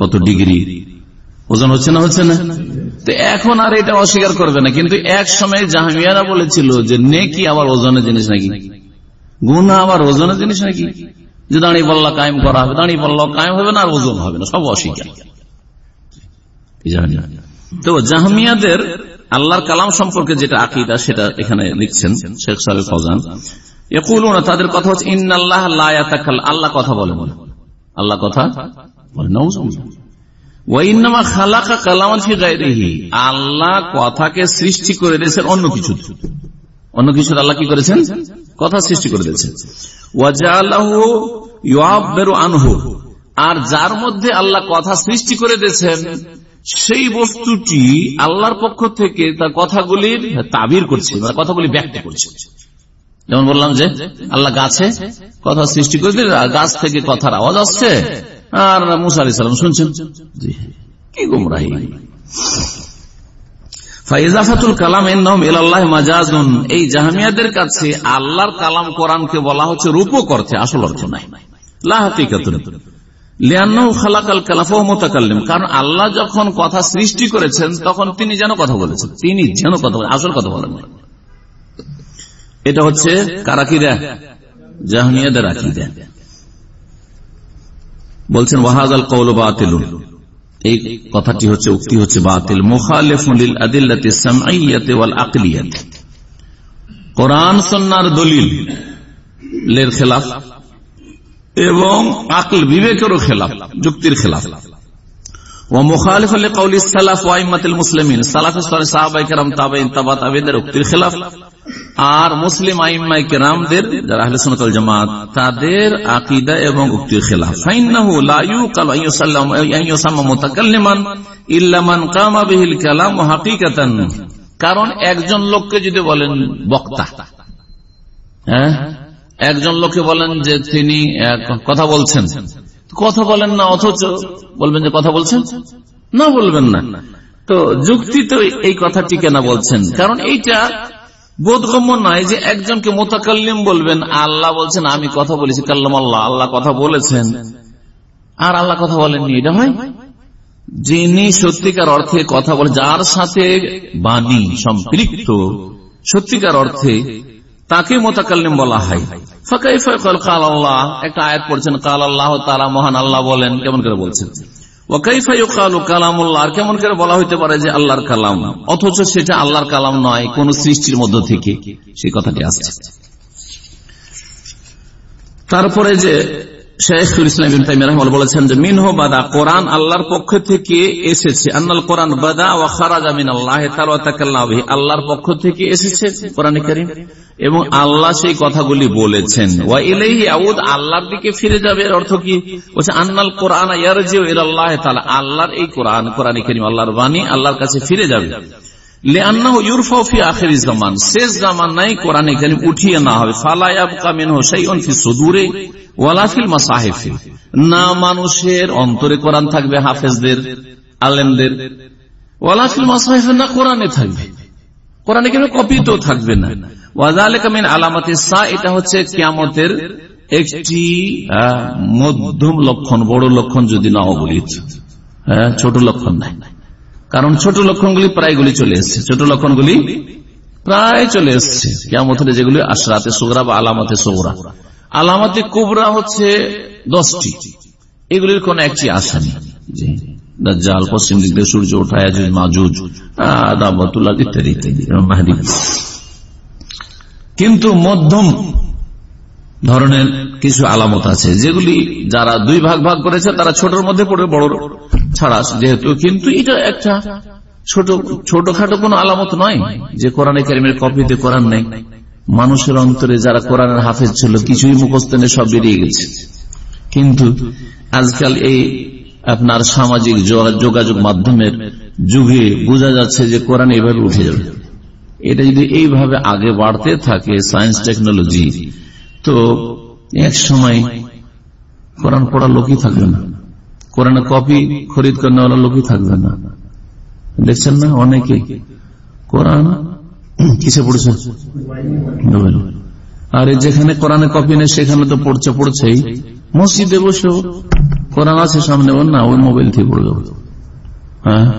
কত ডিগ্রি, ওজন হচ্ছে না হচ্ছে না? তো এখন আর এটা অস্বীকার করবে না। কিন্তু এক সময় জাহামিয়ারা বলেছিল যে নেকি আবার ওজনের জিনিস নাকি? গুণা আবার ওজনের জিনিস নাকি? যে দাঁড়িয়ে পাল্লা কায়েম করা হবে, দাঁড়িয়ে পাল্লা কায়েম হবে না আর ওজন হবে না, সব অস্বীকার। তো জাহামিয়াদের আল্লাহর কালাম সম্পর্কে যেটা আকিদা, সেটা এখানে লিখছেন শেখ সাহেব ফজান। না তাদের কথা হচ্ছে ইন্নআল্লাহ আল্লাহ আল্লাহ কথা বলে আল্লাহ কথা বলে। আল্লাহ কথাকে সৃষ্টি করে দিয়েছেন অন্য কিছু। অন্য কিছু আল্লাহ কি করেছেন? কথা সৃষ্টি করে দিয়েছেন। আর যার মধ্যে আল্লাহ কথা সৃষ্টি করে দিয়েছেন, সেই বস্তুটি আল্লাহর পক্ষ থেকে তার কথাগুলির তাবির করছে কথাগুলি ব্যাখ্যা করছে। যেমন বললাম যে, আল্লাহ গাছে কথা সৃষ্টি করে দিলেন গাছ থেকে কথার আওয়াজ আসছে। আর মুসা আলি সাল্লাম শুনছেন? কি গুমরাহি। ফাইজাফাতুল কালাম এল্লাহ মাজাজুন। এই জাহামিয়াদের কাছে আল্লাহর কালাম কোরআনকে বলা হচ্ছে রূপক অর্থে, আসল অর্থ নাই। কারণ আল্লাহ যখন কথা সৃষ্টি করেছেন, তখন তিনি যেন কথা বলেছেন। তিনি যেন কথা আসল কথা বলেন। এটা হচ্ছে কারাকিরা জাহানিয়াদের আকিদা। বলছেন ওয়াহাজ আল কৌল বাতিলুন। এই কথাটি হচ্ছে, উক্তি হচ্ছে বাতিল। মুখালেফুল কোরআন সন্ন্যার দলিল খেলাফ এবং আকল বিবেকেরও খেলাফ, যুক্তির খেলাফ। ও মুখালিফ কৌলি সালাফ ওয়াইমাতিল মুসলিমিন। সালাফে সাহাবাই কেরাম তাবাইন তাবা তাবেদের উক্তির খেলাফ। আর মুসলিম যারা আহলে জামাত, তাদের আকীদা এবং উক্তির কালাম হাকিকাতান। কারণ একজন লোককে যদি বলেন বক্তা হ্যাঁ? একজন লোককে বলেন যে তিনি কথা বলছেন, কথা বলেন না, অথচ বলবেন যে কথা বলছেন? না বলবেন না। তো যুক্তি তো এই কথাটিকে না বলছেন। কারণ এইটা বোধগম্য নয় যে একজনকে মোতাকাল্লিম বলবেন, আল্লাহ বলছেন, আমি কথা বলেছি কাল্লাম আল্লাহ আল্লাহ কথা বলেছেন। আর আল্লাহ কথা বলেননি, এটা হয় যিনি সত্যিকার অর্থে কথা বলে, যার সাথে বাণী সম্পৃক্ত, সত্যিকার অর্থে তাকে মোতাকাল্লিম বলা হয়। ফাঁকাই ফল কাল আল্লাহ একটা আয়াত পড়ছেন কাল আল্লাহ তারা মহান আল্লাহ বলেন, কেমন করে বলছেন? কালামুল্লাহ কেমন করে বলা হইতে পারে যে আল্লাহর কালাম? অথচ সেটা আল্লাহর কালাম নয়, কোন সৃষ্টির মধ্য থেকে। সেই কথাটি আসছে। তারপরে যে শেখুল ইসলাম রহমাল বলেছেন যে বাদা কোরআন আল্লাহর পক্ষ থেকে এসেছে। আন্নাল কোরআন বাদা খারাজা মিন আল্লাহ আল্লাহর পক্ষ থেকে এসেছে এবং আল্লাহ সেই কথাগুলি বলেছেন। ওয়া ইলাইহি আউদ আল্লাহর দিকে ফিরে যাবে, এর অর্থ কি? বলছে, আন্নাল কোরআন ইয়ারজিউ ইলাল্লাহ তাআলা আল্লাহর এই কোরআন কোরআন করিম, আল্লাহর বাণী আল্লাহর কাছে ফিরে যাবে। না না মানুষের অন্তরে কোরআন থাকবে হাফেজদের, আলেমদের। ওয়ালাফিল মাসাহিফে না কোরআনে থাকবে। কোরআনে কিন্তু কপি তো থাকবে না। ওয়াজালিকামিন আলামতে সা, এটা হচ্ছে কিয়ামতের একটি মধ্যম লক্ষণ, বড় লক্ষণ যদি নাও বলি। ছোট লক্ষণ নাই। কারণ ছোট লক্ষণগুলি প্রায়গুলি চলে এসছে। ছোট লক্ষণগুলি প্রায় চলে এসছে। কেমন যেগুলি আশরাতে সোগরা বা আলামতে সোগরা। আলামতে কুবরা হচ্ছে দশটি। এগুলির কোন একটি আশা নেই। দাজ্জাল, পশ্চিম দিক দিয়ে সূর্য ওঠা ইত্যাদি ইত্যাদি কিন্তু মধ্যম ধরনের কিছু আলামত আছে, যেগুলি যারা দুই ভাগ ভাগ করেছে, তারা ছোটর মধ্যে পড়ে বড় ছাড়া যেহেতু, কিন্তু এটা একটা ছোট, ছোটখাটো কোন আলামত নয় যে কোরআনে কারিমের কপিতে কোরআন নেই। মানুষের অন্তরে যারা কোরআনের হাফেজ ছিল, কিছুই মুখস্থ সব বেরিয়ে গেছে। কিন্তু আজকাল এই আপনার সামাজিক যোগাযোগ মাধ্যমের যুগে বোঝা যাচ্ছে যে কোরআন এইভাবে উঠে যাবে। এটা যদি এইভাবে আগে বাড়তে থাকে সায়েন্স টেকনোলজি তো এক সময় কোরআন পড়া লোকই থাকবে না। কোরআনের কপি খরিদ করে লোকই থাকবে না। দেখছেন না অনেকে? কোরআন কিসে পড়ছে? আর যেখানে কোরআনে কপি নেই, সেখানে তো পড়ছে, পড়ছেই। মসজিদে বসেও কোরআন আছে সামনে না, ওই মোবাইল থেকে পড়বে হ্যাঁ?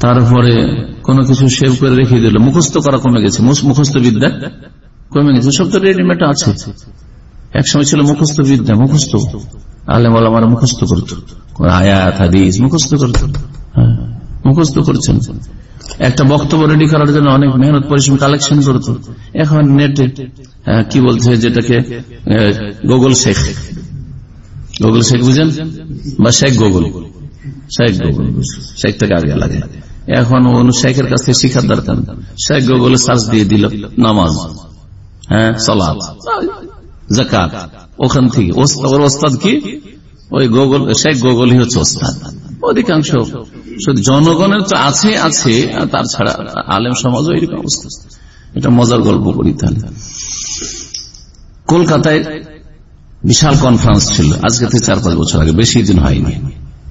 তারপরে কোনো কিছু সেভ করে রেখে দিল। মুখস্থ করা কমে গেছে। মুখস্থ বিদ্যা কমে গেছে। সব তো রেডিমেড আছে। একসময় ছিল মুখস্থ বিদ্যা মুখস্থ। আলেম আলামারা মুখস্থ করতো। আয়াত, হাদিস মুখস্থ করত। হ্যাঁ করছেন। একটা বক্তব্য রেডি করার জন্য অনেক মেহনত, পরিশ্রম কালেকশন করতো। এখন নেটে কি বলছে যেটাকে গুগল শেখ গুগল শেখ বুঝেন? বা শেখ গুগল শেখ গুগল শেখ থেকে আগে লাগে। এখন শেখের কাছ থেকে শিখার দরকার। শেখ গুগলে সার্চ দিয়ে দিল, নামাজ। হ্যাঁ জাকাত ওখান থেকে ওর ওস্তাদ কি? ওই গুগল শেখ গুগলই হচ্ছে ওস্তাদ। অধিকাংশ জনগণের তো আছে আছে তার ছাড়া আলেম সমাজও এরকম অবস্থা। এটা মজার গল্প করি তাহলে। কলকাতায় বিশাল কনফারেন্স ছিল। আজকে থেকে চার পাঁচ বছর আগে, বেশি দিন হয়নি।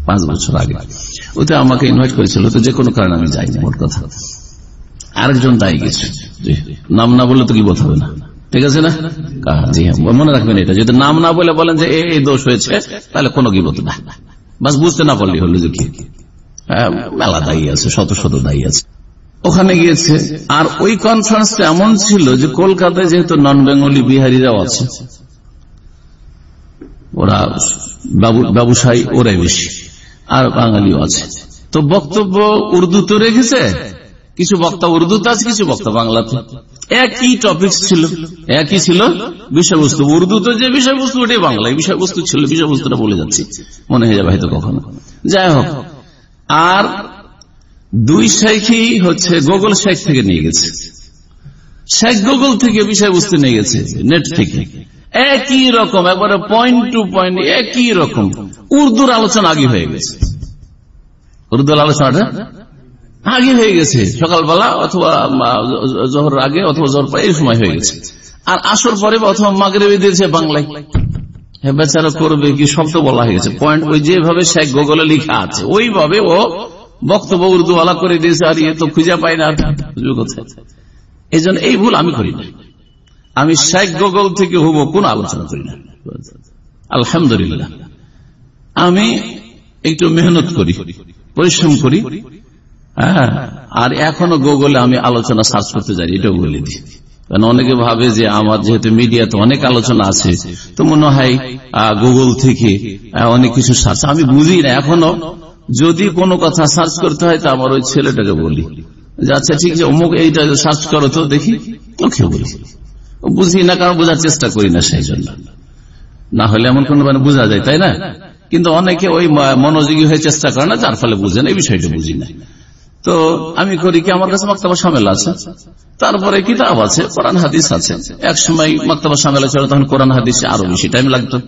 পাঁচ বছর আগে। ওতে আমাকে ইনভাইট করেছিল যে কোনো কারণে আমি যাইনি, মোট কথা। আরেকজন দায়ী গেছে। নাম না বললে তো কি বোধ হবে না? ঠিক আছে না? জি হ্যাঁ মনে রাখবেন এটা। যদি নাম না বলে বলেন যে এই দোষ হয়েছে তাহলে কোনো গিবত না। বাস বুঝতে না পারলি হলো যে কি? হ্যাঁ, মেলা দায়ী আছে শত শত দায়ী আছে। ওখানে গিয়েছে আর ওই কনফারেন্সটা এমন ছিল যে কলকাতায় যেহেতু নন বেঙ্গলি বিহারিরাও আছে ওরা ব্যবসায়ী ওরাই বেশি আর বাঙালিও আছে। তো বক্তব্য উর্দু তো রেখেছে? কিছু বক্তা উর্দুতে আছে, কিছু বক্তা বাংলাতে। একই টপিক ছিল, একই ছিল বিষয়বস্তু। উর্দুতে যে বিষয়বস্তু, ওটাই বাংলায়। বিষয়বস্তু ছিল, বিষয়বস্তুটা বলে যাচ্ছি। মনে হয়ে যাবে হয়তো কখনো। যাই হোক, আর দুই শেখই হচ্ছে গুগল শেখ থেকে নিয়ে গেছে। শেখ গুগল থেকে বিষয়বস্তু নিয়ে গেছে নেট থেকে। একই রকম একবারে পয়েন্ট টু পয়েন্ট একই রকম। উর্দুর আলোচনা আগে হয়ে গেছে। উর্দুর আলোচনাটা আগে হয়ে গেছে। সকালবেলা অথবা জহর আগে অথবা জহর পরে এই সময় হয়ে গেছে। আর আসর পরে অথবা মাগরে দিয়েছে বাংলায়। বেচারা করবে কি শব্দ বলা হয়ে গেছে। পয়েন্ট ওই যেভাবে শেখ গোগলে লিখা আছে, ওইভাবে ও বক্তব্য করে দিয়েছে আর ইয়ে তো খুঁজে না এই জন্য এই ভুল আমি করি না। আমি শেখ গোগল থেকে হব কোন আলোচনা করি না। আলহামদুলিল্লাহ। আমি একটু মেহনত করি, পরিশ্রম করি। হ্যাঁ আর এখনও গুগলে আমি আলোচনা সার্চ করতে যাই, এটাও বলে দিই। কারণ অনেকে ভাবে যে আমার যেহেতু মিডিয়াতে অনেক আলোচনা আছে, তো মনে হয় গুগল থেকে অনেক কিছু সার্চ আমি বুঝি না এখনও। যদি কোনো কথা সার্চ করতে হয় আমার ওই ছেলেটাকে বলি। আচ্ছা ঠিক আছে, অমুক এইটা সার্চ করো তো দেখি বলি। বুঝি না, কারণ বোঝার চেষ্টা করি না সেই জন্য। না হলে এমন কোন মানে বোঝা যায়, তাই না? কিন্তু অনেকে ওই মনোযোগী হয়ে চেষ্টা করে না, যার ফলে বুঝেন এই বিষয়টা বুঝি না। তো আমি করি কি, আমার কাছে মাক্তাবা সামেল আছে। তারপরে কিতাব আছে, কোরআন, হাদিস আছে। এক সময় মাক্তাবা সামেল ছিল তখন কোরআন, হাদিসে আরও বেশি টাইম লাগতো।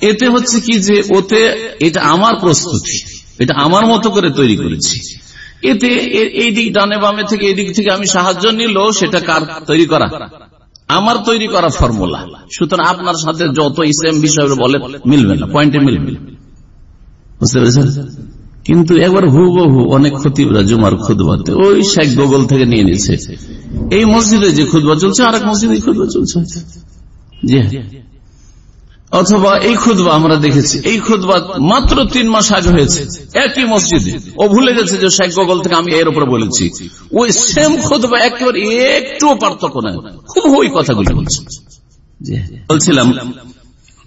এতে হচ্ছে কি যে, ওতে এটা আমার প্রস্তুতি, এটা আমার মতো করে তৈরি করেছি। এতে এই দিক ডানে বামে থেকে এই দিক থেকে আমি সাহায্য নিল সেটা কার তৈরি করা? আমার তৈরি করা ফর্মুলা সুতরাং আপনার সাথে যত ইসলাম বিষয় বলে মিলবে না পয়েন্টে মিলবে বুঝতে পেরেছেন? কিন্তু একবার হু বহু অনেক ক্ষতিরা জুমার খুদবাতে ওই শেখ গোগল থেকে নিয়ে নিয়েছে। এই মসজিদে যে খুদবা চলছে আর এক মসজিদে খুদবা চলছে। হ্যাঁ। অথবা এই খুদবা আমরা দেখেছি, এই খুদবা মাত্র তিন মাস আগে হয়েছে, একই মসজিদে। ও ভুলে গেছে যে শেখ গোগল থেকে আমি এর উপরে বলেছি। ওই সেম খুদবা একেবারে একটুও পার্থক্য নয় খুব ওই কথাগুলি বলছে। বলছিলাম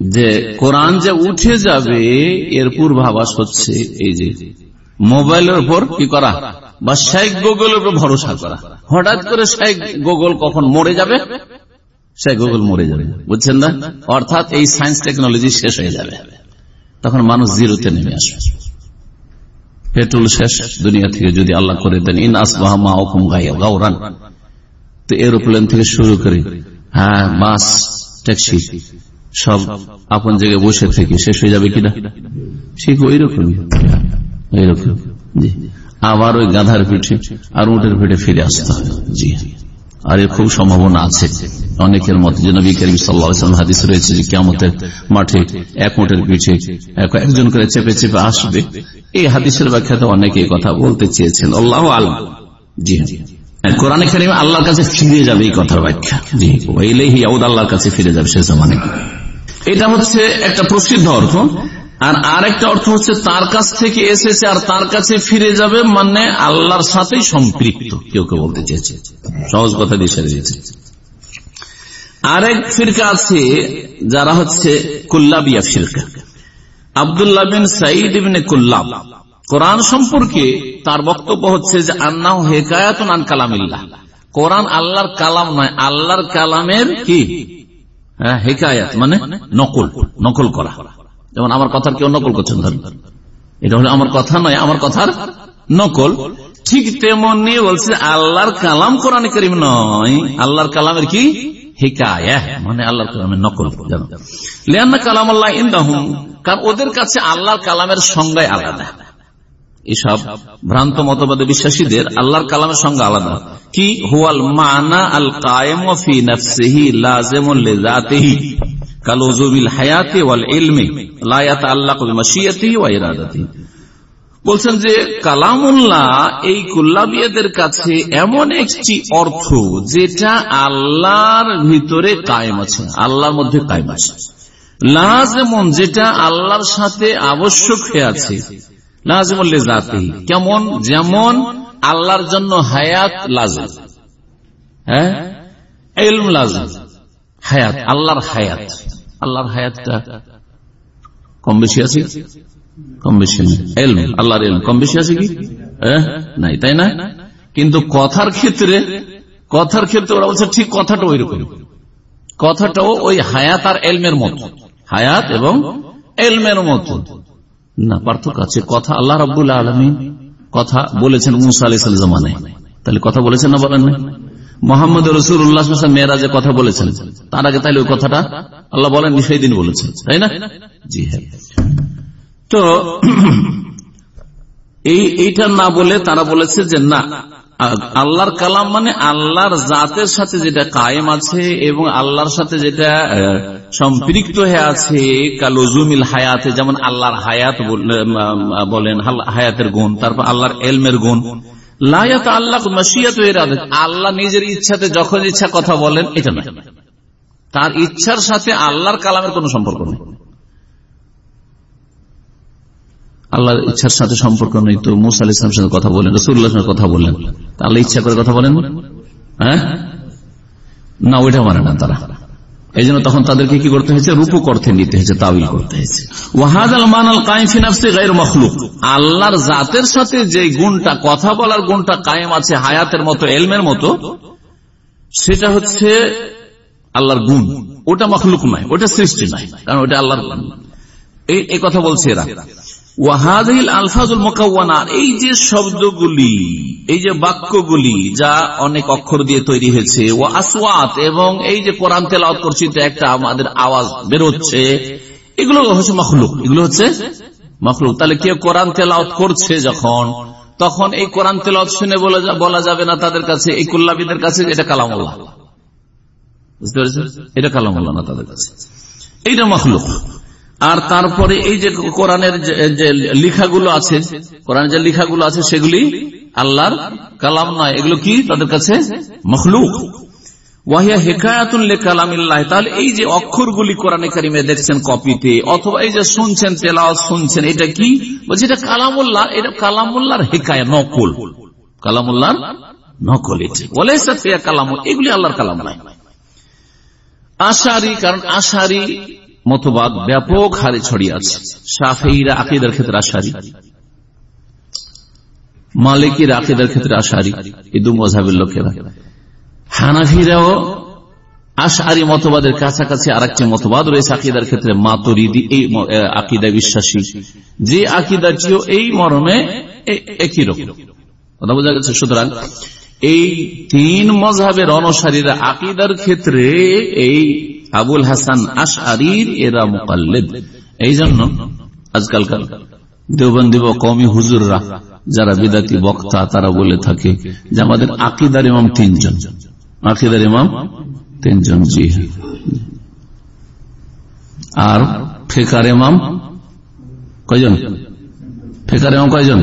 যে কোরআন যে উঠে যাবে, এর পূর্বাভাস হচ্ছে এই যে মোবাইলের উপর কি করা? বা শেখ গুগলের উপর ভরসা করা। হঠাৎ করে শেখ গুগল কখন মরে যাবে? শেখ গুগল মরে যাবে। বুঝছেন না? অর্থাৎ এই সায়েন্স টেকনোলজি শেষ হয়ে যাবে। তখন মানুষ জিরোতে নেমে আসবে। পেট্রোল শেষ, দুনিয়া থেকে যদি আল্লাহ করে দেন, ইন আসবাহ এরোপ্লেন থেকে শুরু করে হ্যাঁ বাস, ট্যাক্সি সব আপন জায়গায় বসে থেকে শেষ হয়ে যাবে কিনা? ঠিক ওই রকমই ওইরকম। জি। আবার ওই গাধার পিঠে আর উটের পিঠে ফিরে আসতে হবে আর এর খুব সম্ভাবনা আছে। অনেকের মতে যে নবী করিম সাল্লাম হাদিস রয়েছে যে কেমতের মাঠে এক উটের পিঠে একজন করে চেপে চেপে আসবে। এই হাদিসের ব্যাখ্যাতে অনেকে কথা বলতে চেয়েছেন। আল্লাহ আলম। জি হ্যাঁ। কোরআনে কারিম আল্লাহর কাছে ফিরে যাবে এই কথার ব্যাখ্যা। জি। ওইলেহি আল্লাহর কাছে ফিরে যাবে সে জমানে এটা হচ্ছে একটা প্রসিদ্ধ অর্থ। আর আরেকটা অর্থ হচ্ছে তার কাছ থেকে এসেছে আর তার কাছে ফিরে যাবে মানে আল্লাহর সাথে সম্পৃক্ত, কেউ কেউ বলতে চেয়েছে। সহজ কথা দিয়ে সেরে দিয়েছে আরেক ফিরকা আছে, যারা হচ্ছে কুল্লাবিয়া ফিরকা। আবদুল্লাহ বিন সাইদ ইবিন কুল্লাব। কোরআন সম্পর্কে তার বক্তব্য হচ্ছে যে আন্না হেকায়াত আন কালামিল্লাহ। কোরআন আল্লাহর কালাম নয়, আল্লাহর কালামের কি? হেকায়াত মানে নকল নকল করা। যেমন আমার কথার কেউ নকল করছেন ধরেন। এটা হলো আমার কথা নয়, আমার কথার নকল। ঠিক তেমনি বলছে, আল্লাহর কালাম কোরআন করিম নয়। আল্লাহর কালামের কি? মানে আল্লাহর কালামের নকল কালাম আল্লাহ কারণ ওদের কাছে আল্লাহর কালামের সংজ্ঞায় আলাদা। এসব ভ্রান্ত মতবাদে বিশ্বাসীদের আল্লাহর কালামের সঙ্গে আলাদা। কি? হুয়াল মানা আল কায়েম কালউজুবিল হায়াতি ওয়াল ইলমি লা ইয়াতাআল্লাকু বিমাশিয়াতিহি ওয়া ইরাদাতিহি। বলছেন যে, কালামুল্লাহ এই কুল্লাবিয়াদের কাছে এমন একটি অর্থ যেটা আল্লাহর ভিতরে কায়েম আছে, আল্লাহর মধ্যে কায়েম আছে। লাজেমন যেটা আল্লাহর সাথে আবশ্যক হয়ে আছে। লাজমল্লে জাতি কেমন? যেমন আল্লাহর জন্য হায়াত লাজম। হ্যাঁ? এলম হায়াত, আল্লাহর হায়াত। আল্লাহর হায়াতটা কম বেশি আছে? কম বেশি এলম আল্লাহর এলম কম বেশি আছে কি? নাই, তাই না? কিন্তু কথার ক্ষেত্রে কথার ক্ষেত্রে ওরা বলছে ঠিক কথাটা ওই রকম কথাটাও ওই হায়াত আর এলমের মত। হায়াত এবং এলমের মতো। না, পার্থক্য আছে। কথা আল্লাহ রবুল্লা আলমী কথা বলেছেন মুসা আলি জামানায়। তাহলে কথা বলেছেন না বলেন মোহাম্মদ মেয়েরা যে কথা বলেছেন। তার আগে তাহলে ওই কথাটা আল্লাহ বলেন, সেই দিন বলেছেন। তাই না? জি হ্যাঁ। তো, এই, এইটা না বলে তারা বলেছে যে না আল্লাহর কালাম মানে আল্লাহর জাতের সাথে যেটা কায়েম আছে এবং আল্লাহর সাথে যেটা সম্পৃক্ত হয়ে আছে কালুজুমিল হায়াতে, যেমন আল্লাহর হায়াত বলেন হায়াতের গুণ, তারপর আল্লাহর এলমের গুণ। লায়াত আল্লাহ মাসিয়াত আল্লাহ নিজের ইচ্ছাতে যখন ইচ্ছা কথা বলেন, এটা না তার ইচ্ছার সাথে আল্লাহর কালামের কোন সম্পর্ক নেই। আল্লাহর ইচ্ছার সাথে সম্পর্ক নেই তো মুসা আলি ইসলামের সাথে কথা বলেন রসুল্লাহ কথা বললেন আল্লাহ ইচ্ছা করে কথা বলেন? হ্যাঁ? না, ওইটা মানে না তারা। এই জন্য তখন তাদেরকে কি করতে হয়েছে? রূপক অর্থে নিতে হয়েছে, তাবিল করতে হয়েছে। ওয়াহাদ আল মান আল কাইফিনাফসে গাইর মখলুক। আল্লাহর জাতের সাথে যে গুণটা, কথা বলার গুণটা কায়েম আছে হায়াতের মতো, এলমের মতো, সেটা হচ্ছে আল্লাহর গুণ। ওটা মখলুক নয়, ওটা সৃষ্টি নয়, কারণ ওটা আল্লাহর এই কথা বলছে এরা। ওয়াহাদিল আলফাজুল মোকাওয়ানা, এই যে শব্দগুলি, এই যে বাক্যগুলি যা অনেক অক্ষর দিয়ে তৈরি হয়েছে ও আসওয়াত এবং এই যে কোরআন একটা আমাদের আওয়াজ বেরোচ্ছে। এগুলো হচ্ছে মখলুক, এগুলো হচ্ছে মখলুক। তাহলে কেউ কোরআন তেলাওয়াত করছে যখন, তখন এই কোরআন তেলাওয়াত শুনে বলা যাবে না তাদের কাছে, এই কুল্লাবিদের কাছে এটা কালামুল্লাহ। বুঝতে পেরেছেন? এটা কালামুল্লাহ না তাদের কাছে। এইটা মখলুক। আর তারপরে এই যে কোরআনের যে লিখাগুলো আছে, কোরআনের যে লিখাগুলো আছে, সেগুলি আল্লাহর কালাম নয়। এগুলো কি? তাদের কাছে মখলুক। ওয়াহিয়া হেকায়াতুল্লে কালামিল্লাহ। তাহলে এই যে অক্ষরগুলি কোরআনে কারিমে দেখছেন কপিতে, অথবা এই যে শুনছেন, তেলাওয়াত শুনছেন, এটা কি? বলছে এটা কালামুল্লাহ, এটা কালামুল্লাহর হেকায়া নকল। কালামুল্লাহর নকল এটি। বলে কালাম এগুলি আল্লাহর কালাম নয়। আশারি, কারণ আশারি মতবাদ ব্যাপক হারে ছড়িয়ে আছে। সাফেইরা আকিদার ক্ষেত্রে আশারি। মালিকের আকিদার ক্ষেত্রে আশারি। এই দু মজাবের লোকেরা। হানাফিরাও আশারি মতবাদের কাছাকাছি আর একটি মতবাদ রয়েছে আকিদার ক্ষেত্রে মাতরিদি, এই আকিদা বিশ্বাসী। যে আকিদাটিও এই মরমে একই রকম। কথা বোঝা গেছে? সুতরাং এই তিন মজাবের অনুসারীরা আকিদার ক্ষেত্রে এই আবুল হাসান আশারির এরা মোকাল্লেদ। এই জন্য আজকালকার দেওবন্দি বা কমি হুজুররা, যারা বিদাতি বক্তা, তারা বলে থাকে যে আমাদের আকিদার ইমাম তিনজন। আকিদার ইমাম তিনজন, জি আর ফেকার ইমাম কয়জন? ফেকার ইমাম কয়জন?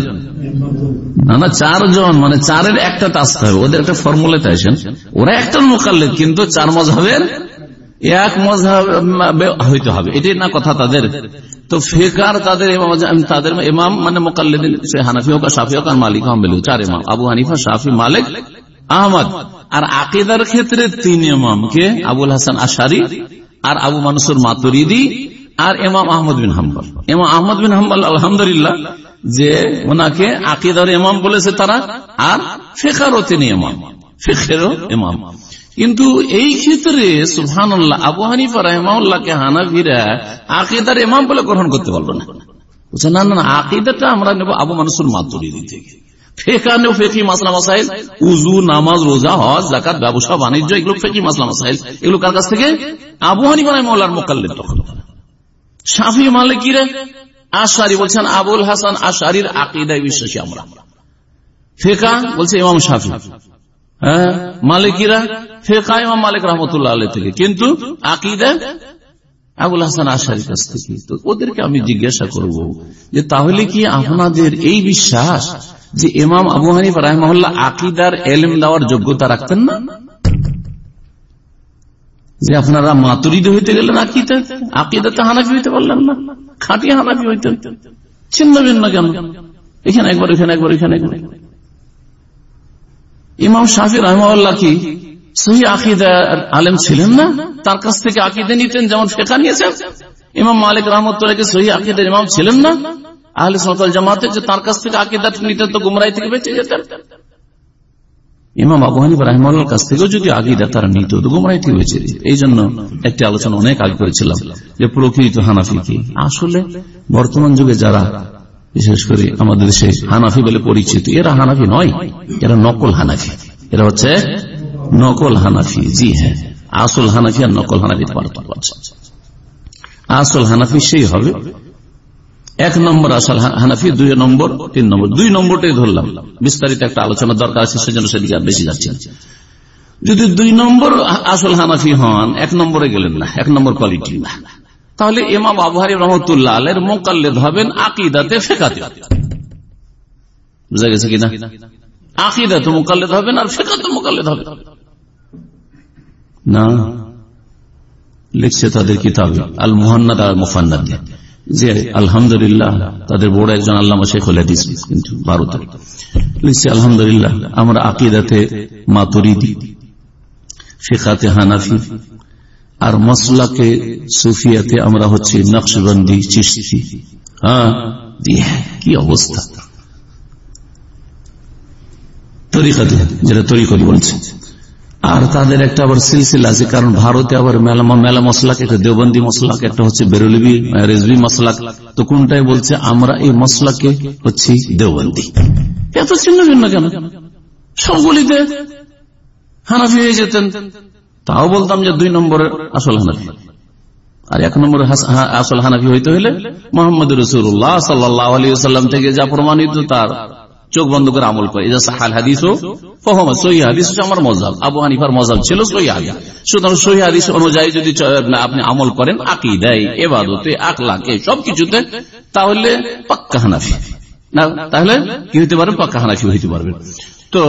না না, চারজন মানে চারের একটা আসতে হবে। ওদের একটা ফর্মুলাতে আসেন। ওরা একটা মোকাল্লেদ, কিন্তু চার মজাবের এক মজাব হইতে হবে। এটাই না কথা তাদের। তো ফেকার তাদের তাদের ইমাম মানে মোকাল্লিদিন হানাফি হোক সাফি হোক আর মালিক আহমেদ চার ইমাম, আবু হানিফা, সাফি, মালিক, আহমদ। আর আকিদার ক্ষেত্রে তিন ইমামকে আবুল হাসান আশারি আর আবু মানসুর মাতুরিদি আর এমাম আহমদ বিন হাম্বল। ইমাম আহমদ বিন হাম্বল, আলহামদুলিল্লাহ, যে ওনাকে আকিদার ইমাম বলেছে তারা, আর ফেকারও তিনি ইমাম। ফেকেরও ইমাম। কিন্তু এই ক্ষেত্রে সুহানুল্লাহ আবু হানিফা রহমাউল্লাহকে হানাফিরা আকিদার ইমাম বলে গ্রহণ করতে পারব না। না না আকিদাটা আমরা নেব আবু মানুষের থেকে। আশারি বলছেন, আবুল হাসান আশারির আকিদায় বিশ্বাসী আমরা। ফেকা বলছে, ইমাম শাফি। হ্যাঁ? মালিকিরা ফেকা ইমাম মালিক রহমতুল্লাহ আল্লাহ থেকে। কিন্তু আকিদা আবুল হাসান আশারির কাছ থেকে। তো ওদেরকে আমি জিজ্ঞাসা করব যে, তাহলে কি আপনাদের এই বিশ্বাস যে ইমাম আবু হানিফ রাহমহল্লা আকিদার এলেম দেওয়ার যোগ্যতা রাখতেন না? যে আপনারা মাতুরিদ হইতে গেলেন আকিদা, আকিদাতে হানাফি হইতে পারলেন না। খাঁটি হানাফি হইতেন। ছিন্ন ভিন্ন কেন? এখানে একবার এখানে একবার এখানে একবার। ইমাম শাফি রহমাল্লাহ কি সহি আকিদা আলেম ছিলেন না? তার কাছ থেকে আকিদে নিতেন, যেমন ফেকা নিয়েছেন। ইমাম মালিক রহমতুল্লাহকে সহি আকিদের ইমাম ছিলেন না? আহলে সকাল জামাতে যে তার কাছ থেকে আকিদা নিতেন, তো গুমরাই থেকে বেঁচে যেতেন। ইমাম আবু হানিফ কাছ থেকেও যদি আকিদা তারা নিত গুমরাই থেকে বেঁচে যেত। এই জন্য একটি আলোচনা অনেক আগে করেছিলাম যে প্রকৃত হানাফি কি? আসলে বর্তমান যুগে যারা বিশেষ করে আমাদের দেশে হানাফি বলে পরিচিত। এরা হানাফি নয়, এরা নকল হানাফি। এরা হচ্ছে নকল হানাফি। জি হ্যাঁ আসল হানাফি আর নকল হানাফি পার্থক্য আছে। আসল হানাফি সেই হবে, এক নম্বর আসল হানাফি, দুই নম্বর, তিন নম্বর। দুই নম্বরটাই ধরলাম। বিস্তারিত একটা আলোচনা দরকার আছে, সেজন্য সেদিকে আর বেশি যাচ্ছে। যদি দুই নম্বর আসল হানাফি হন, এক নম্বরে গেলেন না, এক নম্বর কোয়ালিটি না। তাহলে এমাম আবহারি রহমতুল্লাহ আলের মোকাল্লেদ হবেন আকিদাতে ফেকাতে বুঝা গেছে কিনা? আকিদাতে মোকাল্লেদ হবেন আর ফেকাতে মোকাল্লেদ হবে না। লিখছে তাদের কিতাব আল মোহান্নাদ আর মুফান্নাদ। যে আলহামদুলিল্লাহ তাদের বড় একজন আল্লাহ শেখ হাদিস কিন্তু ভারতে। লিখছে আলহামদুলিল্লাহ আমরা আকিদাতে মাতুরিদি ফেকাতে হানাফি আর মশলাকে সুফিয়াতে আমরা হচ্ছে নকশবন্দি চিস্তি হ্যাঁ কি অবস্থা? বলছে। আর তাদের একটা আবার সিলসিলা আছে, কারণ ভারতে আবার মেলা একটা মশলাকে একটা হচ্ছে বেরোলিবি রেজবি তো কোনটাই বলছে, আমরা এই মশলাকে হচ্ছে দেওবন্দি। এত ছিন্ন ভিন্ন কেন? সবগুলিতে হানাফি হয়ে যেতেন। তাও বলতাম যে দুই নম্বরের আসল হানাফি। আর এক নম্বর আসল হানাফি হইতে হলে মোহাম্মদ রসুল্লাহ সাল্লাহ আলী সাল্লাম থেকে যা প্রমাণিত তার চোখ বন্ধ করে আমল করে। হাদিস আমার মজাব। আবু হানিফার মজাব ছিল অনুযায়ী যদি আপনি আমল করেন দেয় এবাদতে সবকিছুতে, তাহলে পাক্কা হানাফি। না, তাহলে কি হইতে পারবেন পাক্কা হানাফি হইতে পারবেন তো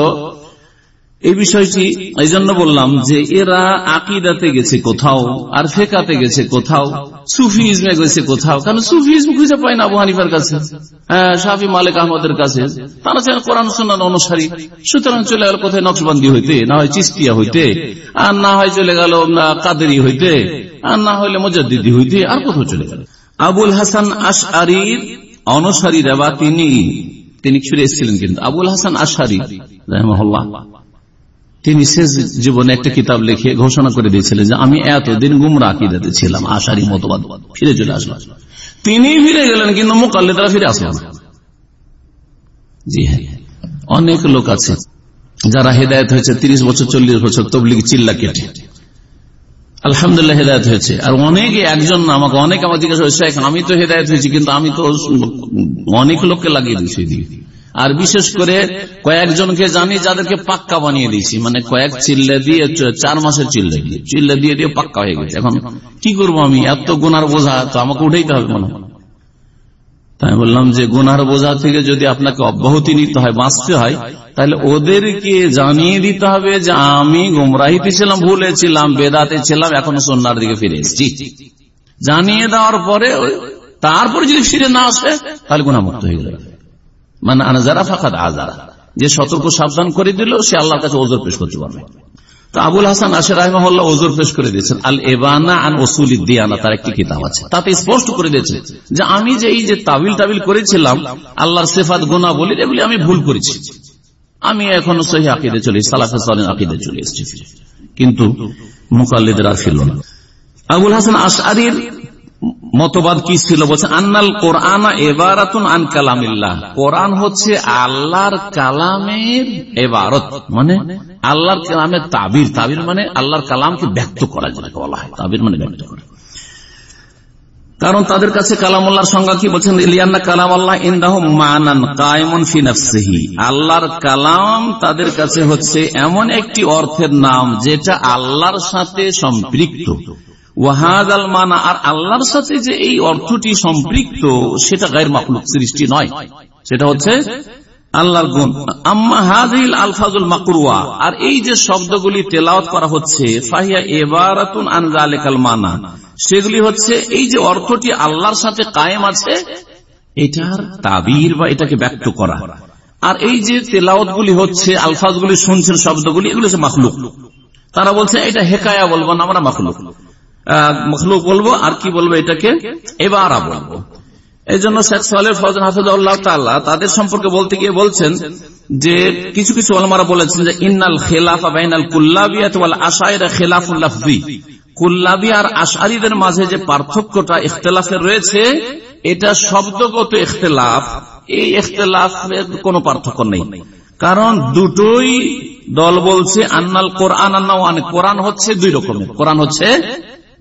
এই বিষয়টি এই জন্য বললাম যে এরা আকিদাতে গেছে কোথাও, আর ফেকাতে গেছে কোথাও সুফিজমে গেছে কোথাও। কারণ সুফিজম খুঁজে পায় না আবু হানিফার কাছে হ্যাঁ শাফি মালিক আহমদের কাছে। তারা ছিলেন কোরআন সুন্নান অনুসারী। সুতরাং চলে গেল কোথায় নকশবন্দি হইতে, না হয় চিস্তিয়া হইতে, আর না হয় চলে গেল কাদেরি হইতে, আর না হইলে মজাদ্দিদি হইতে, আর কোথাও চলে গেল। আবুল হাসান আশআরির অনুসারীরা বা তিনি তিনি ফিরে এসেছিলেন কিন্তু। আবুল হাসান আশারি রহমহল্লা তিনি শেষ জীবনে একটা কিতাব লিখে ঘোষণা করে দিয়েছিলেন যে আমি এতদিন গুমরা আকিদাতে ছিলাম, আশারি মতবাদ। ফিরে চলে আসলাম। তিনি ফিরে গেলেন, কিন্তু মোকাল্লেদারা ফিরে আসলাম জি হ্যাঁ অনেক লোক আছে যারা হেদায়ত হয়েছে, তিরিশ বছর, চল্লিশ বছর তবলিগ চিল্লা কেটে। আলহামদুলিল্লাহ হেদায়ত হয়েছে। আর অনেকে, একজন আমাকে অনেক আমার জিজ্ঞাসা আমি তো হেদায়ত হয়েছি, কিন্তু আমি তো অনেক লোককে লাগিয়ে দিয়েছি আর বিশেষ করে কয়েকজনকে জানি যাদেরকে পাক্কা বানিয়ে দিয়েছি। মানে কয়েক চিল্লে দিয়ে চার মাসের চিল্লে দিয়ে। চিল্লে দিয়ে দিয়ে পাক্কা হয়ে গেছে। এখন কি করব আমি? এত গুনার বোঝা তো আমাকে উঠেইতে হবে মনে তাই বললাম যে গুনার বোঝা থেকে যদি আপনাকে অব্যাহতি নিতে হয়, বাঁচতে হয়, তাহলে ওদেরকে জানিয়ে দিতে হবে যে আমি গুমরাহিতে ছিলাম ভুলেছিলাম বেদাতে ছিলাম, এখন সন্ন্যার দিকে ফিরে এসেছি। জানিয়ে দেওয়ার পরে, তারপরে যদি ফিরে না আসে, তাহলে গুণামুক্ত হয়ে গেল মানে আনাজারা ফাঁকাত আজারা যে সতর্ক সাবধান করে দিল, সে আল্লাহর কাছে ওজোর পেশ করতে পারবে। তো আবুল হাসান আশের রাহমহল্লা ওজোর পেশ করে দিয়েছেন, আল এবানা আন ওসুল দিয়ানা, তার একটি কিতাব আছে। তাতে স্পষ্ট করে দিয়েছে যে আমি যে এই যে তাবিল তাবিল করেছিলাম, আল্লাহর সেফাত গোনা বলি এগুলি আমি ভুল করেছি। আমি এখনও সহি আকিদে চলে সালাফে সালেন আকিদে চলে এসেছি। কিন্তু মুকাল্লিদের ফিরল না। আবুল হাসান আশারির মতবাদ কি ছিল? বলছে, আন্নাল কোরআন এবারাতুন আন কালামিল্লাহ। কোরআন হচ্ছে আল্লাহর কালামের এবারত। মানে আল্লাহর কালামের তাবির। তাবির মানে আল্লাহর কালামকে ব্যক্ত করা যেটাকে বলা হয়। তাবির মানে ব্যক্ত করা। কারণ তাদের কাছে কালাম আল্লাহর সংজ্ঞা কি? বলছেন, ইলিয়ান্না কালাম আল্লাহ ইন্দাহ মানান কায়মন ফিনাফসিহি আল্লাহর কালাম তাদের কাছে হচ্ছে এমন একটি অর্থের নাম যেটা আল্লাহর সাথে সম্পৃক্ত। ওয়াহাদ মানা, আর আল্লাহর সাথে যে এই অর্থটি সম্পৃক্ত, সেটা গায়ের মাকলুক সৃষ্টি নয়। সেটা হচ্ছে আল্লাহর গুণ। আম্মা হাজিল আলফাজুল মাকরুয়া, আর এই যে শব্দগুলি তেলাওয়াত করা হচ্ছে, ফাহিয়া এবারাতুন আনজালেকাল মানা, সেগুলি হচ্ছে এই যে অর্থটি আল্লাহর সাথে কায়েম আছে, এটার তাবির বা এটাকে ব্যক্ত করা। আর এই যে তেলাওয়াত গুলি হচ্ছে আলফাজ আলফাজগুলি শুনছেন শব্দগুলি, এগুলো হচ্ছে মাখলুক। তারা বলছে, এটা হেকায়া বলব না, আমরা মাখলুক। মখলুক বলব, আর কি বলব এটাকে? এবারা বলব। এই জন্য শেখ সালেহ ফজন হাফিজাল্লাহ তাল্লাহ তাদের সম্পর্কে বলতে গিয়ে বলছেন যে, কিছু কিছু আলমারা বলেছেন যে, ইন্নাল খেলাফা বাইনাল কুল্লাবিয়াত ওয়াল আশায়রা খেলাফুল্লাফি কুল্লাবি আর আশারিদের মাঝে যে পার্থক্যটা ইখতলাফের রয়েছে, এটা শব্দগত ইখতলাফ। এই ইখতলাফের কোনো পার্থক্য নেই। কারণ দুটোই দল বলছে, আন্নাল কোরআন আন্না কোরআন হচ্ছে দুই রকমের। কোরআন হচ্ছে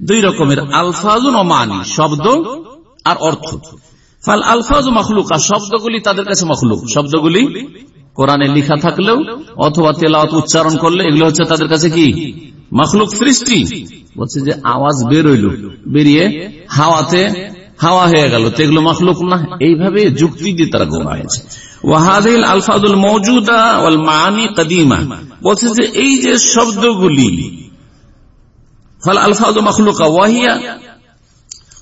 দুই রকমের, আলফাজুন ও মানি, শব্দ আর অর্থ। ফাল আলফাজ মখলুকা, শব্দগুলি তাদের কাছে মখলুক। শব্দগুলি কোরআনে লিখা থাকলেও অথবা তেলাওয়াত উচ্চারণ করলে এগুলো হচ্ছে তাদের কাছে কি? মখলুক সৃষ্টি। বলছে যে আওয়াজ বেরোইল, বেরিয়ে হাওয়াতে হাওয়া হয়ে গেল, তো এগুলো মখলুক না। এইভাবে যুক্তি দিয়ে তারা গোনা হয়েছে ওয়াহাদিল আলফাজুল মৌজুদা ওয়াল মানি কদিমা। বলছে যে এই যে শব্দগুলি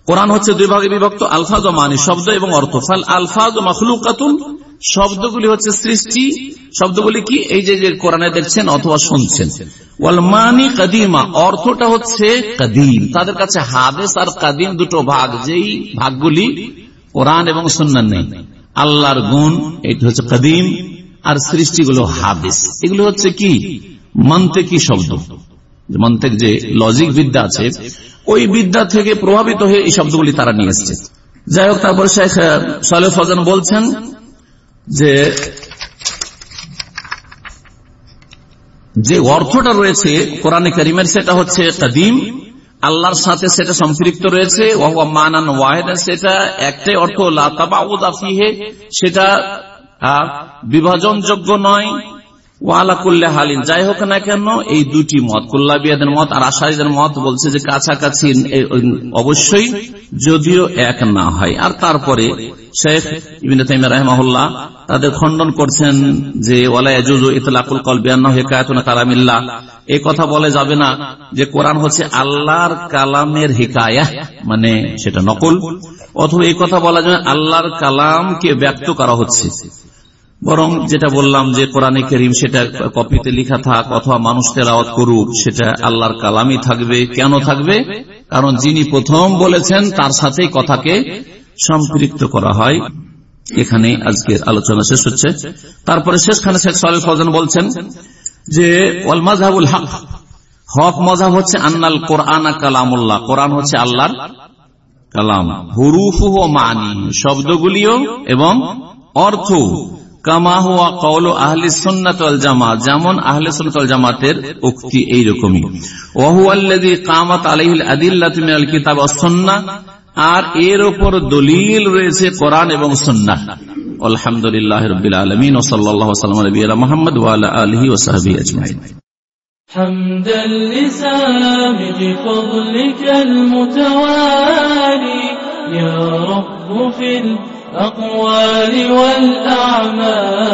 কোরআন হচ্ছে দুই ভাগে বিভক্ত, আলফাজ ও মানি শব্দ এবং অর্থ। ফাল আলফাজ ও মখলুকাতুন, শব্দগুলি হচ্ছে সৃষ্টি। শব্দগুলি কি? এই যে যে কোরআনে দেখছেন অথবা শুনছেন। ওয়াল কাদিমা, অর্থটা হচ্ছে কাদিম। তাদের কাছে হাদেস আর কাদিম দুটো ভাগ, যেই ভাগগুলি কোরআন এবং সুন্নান নেই। আল্লাহর গুণ, এটি হচ্ছে কাদিম। আর সৃষ্টিগুলো হাদেস। এগুলো হচ্ছে কি? মন্তে কি শব্দ। মন্তেক যে লজিক বিদ্যা আছে, ওই বিদ্যা থেকে প্রভাবিত হয়ে এই শব্দগুলি তারা নিয়ে এসছে। যাই হোক, তারপরে শেখ সালে ফজান বলছেন যে যে অর্থটা রয়েছে কোরআনে করিমের, সেটা হচ্ছে কাদিম আল্লাহর সাথে সেটা সম্পৃক্ত রয়েছে মানান সেটা একটাই অর্থ লাফিহে সেটা বিভাজনযোগ্য নয়। ওয়ালা হালিন, যাই হোক না কেন, এই দুটি মত, কুল্লাবিয়াদের মত আর মত বলছে যে কাছাকাছি অবশ্যই যদিও এক না হয়। আর তারপরে তাদের খণ্ডন করছেন যে ইতলাকুল কলবিয়ান্না হেকায়তনা কালামিল্লা এই কথা বলে যাবে না যে, কোরআন হচ্ছে আল্লাহর কালামের হিকায়া মানে সেটা নকল। অথবা এই কথা বলা যায় আল্লাহর কালামকে ব্যক্ত করা হচ্ছে। বরং যেটা বললাম যে কোরআনে করিম সেটা কপিতে লিখা থাক অথবা মানুষ তেলাওয়াত করুক, সেটা আল্লাহর কালামই থাকবে। কেন থাকবে? কারণ যিনি প্রথম বলেছেন, তার সাথে কথাকে সম্পৃক্ত করা হয়। এখানে আজকের আলোচনা শেষ হচ্ছে। তারপরে শেষখানে শেখ সাল ফজন বলছেন যে, ওয়াল হক। হক মজাব হচ্ছে আন্নাল কোরআন কালামুল্লাহ। কোরআন হচ্ছে আল্লাহর কালাম। হুরুফ ও মানি। শব্দগুলিও এবং অর্থ কামা হুয়া কৌল আহলি সুন্নাত জামা যেমন আহলে সুন্নাত জামাতের উক্তি এইরকমই ওহুয়াল্লাযী কামাত আলাইহিল আদিল্লাতু মিনাল কিতাব ওয়াস সুন্নাহ আর এর উপর দলিল রয়েছে কোরআন এবং সুন্নাহ আলহামদুলিল্লাহ রাব্বিল আলামিন ওয়া সাল্লাল্লাহু ওয়া সাল্লাম আলা নবিয়িনা মুহাম্মদ ওয়া আলা আলিহি ওয়া সাহবিহি আজমাইন حمدا لسابق فضلك المتوالي يا رب في الأقوال والأعمال.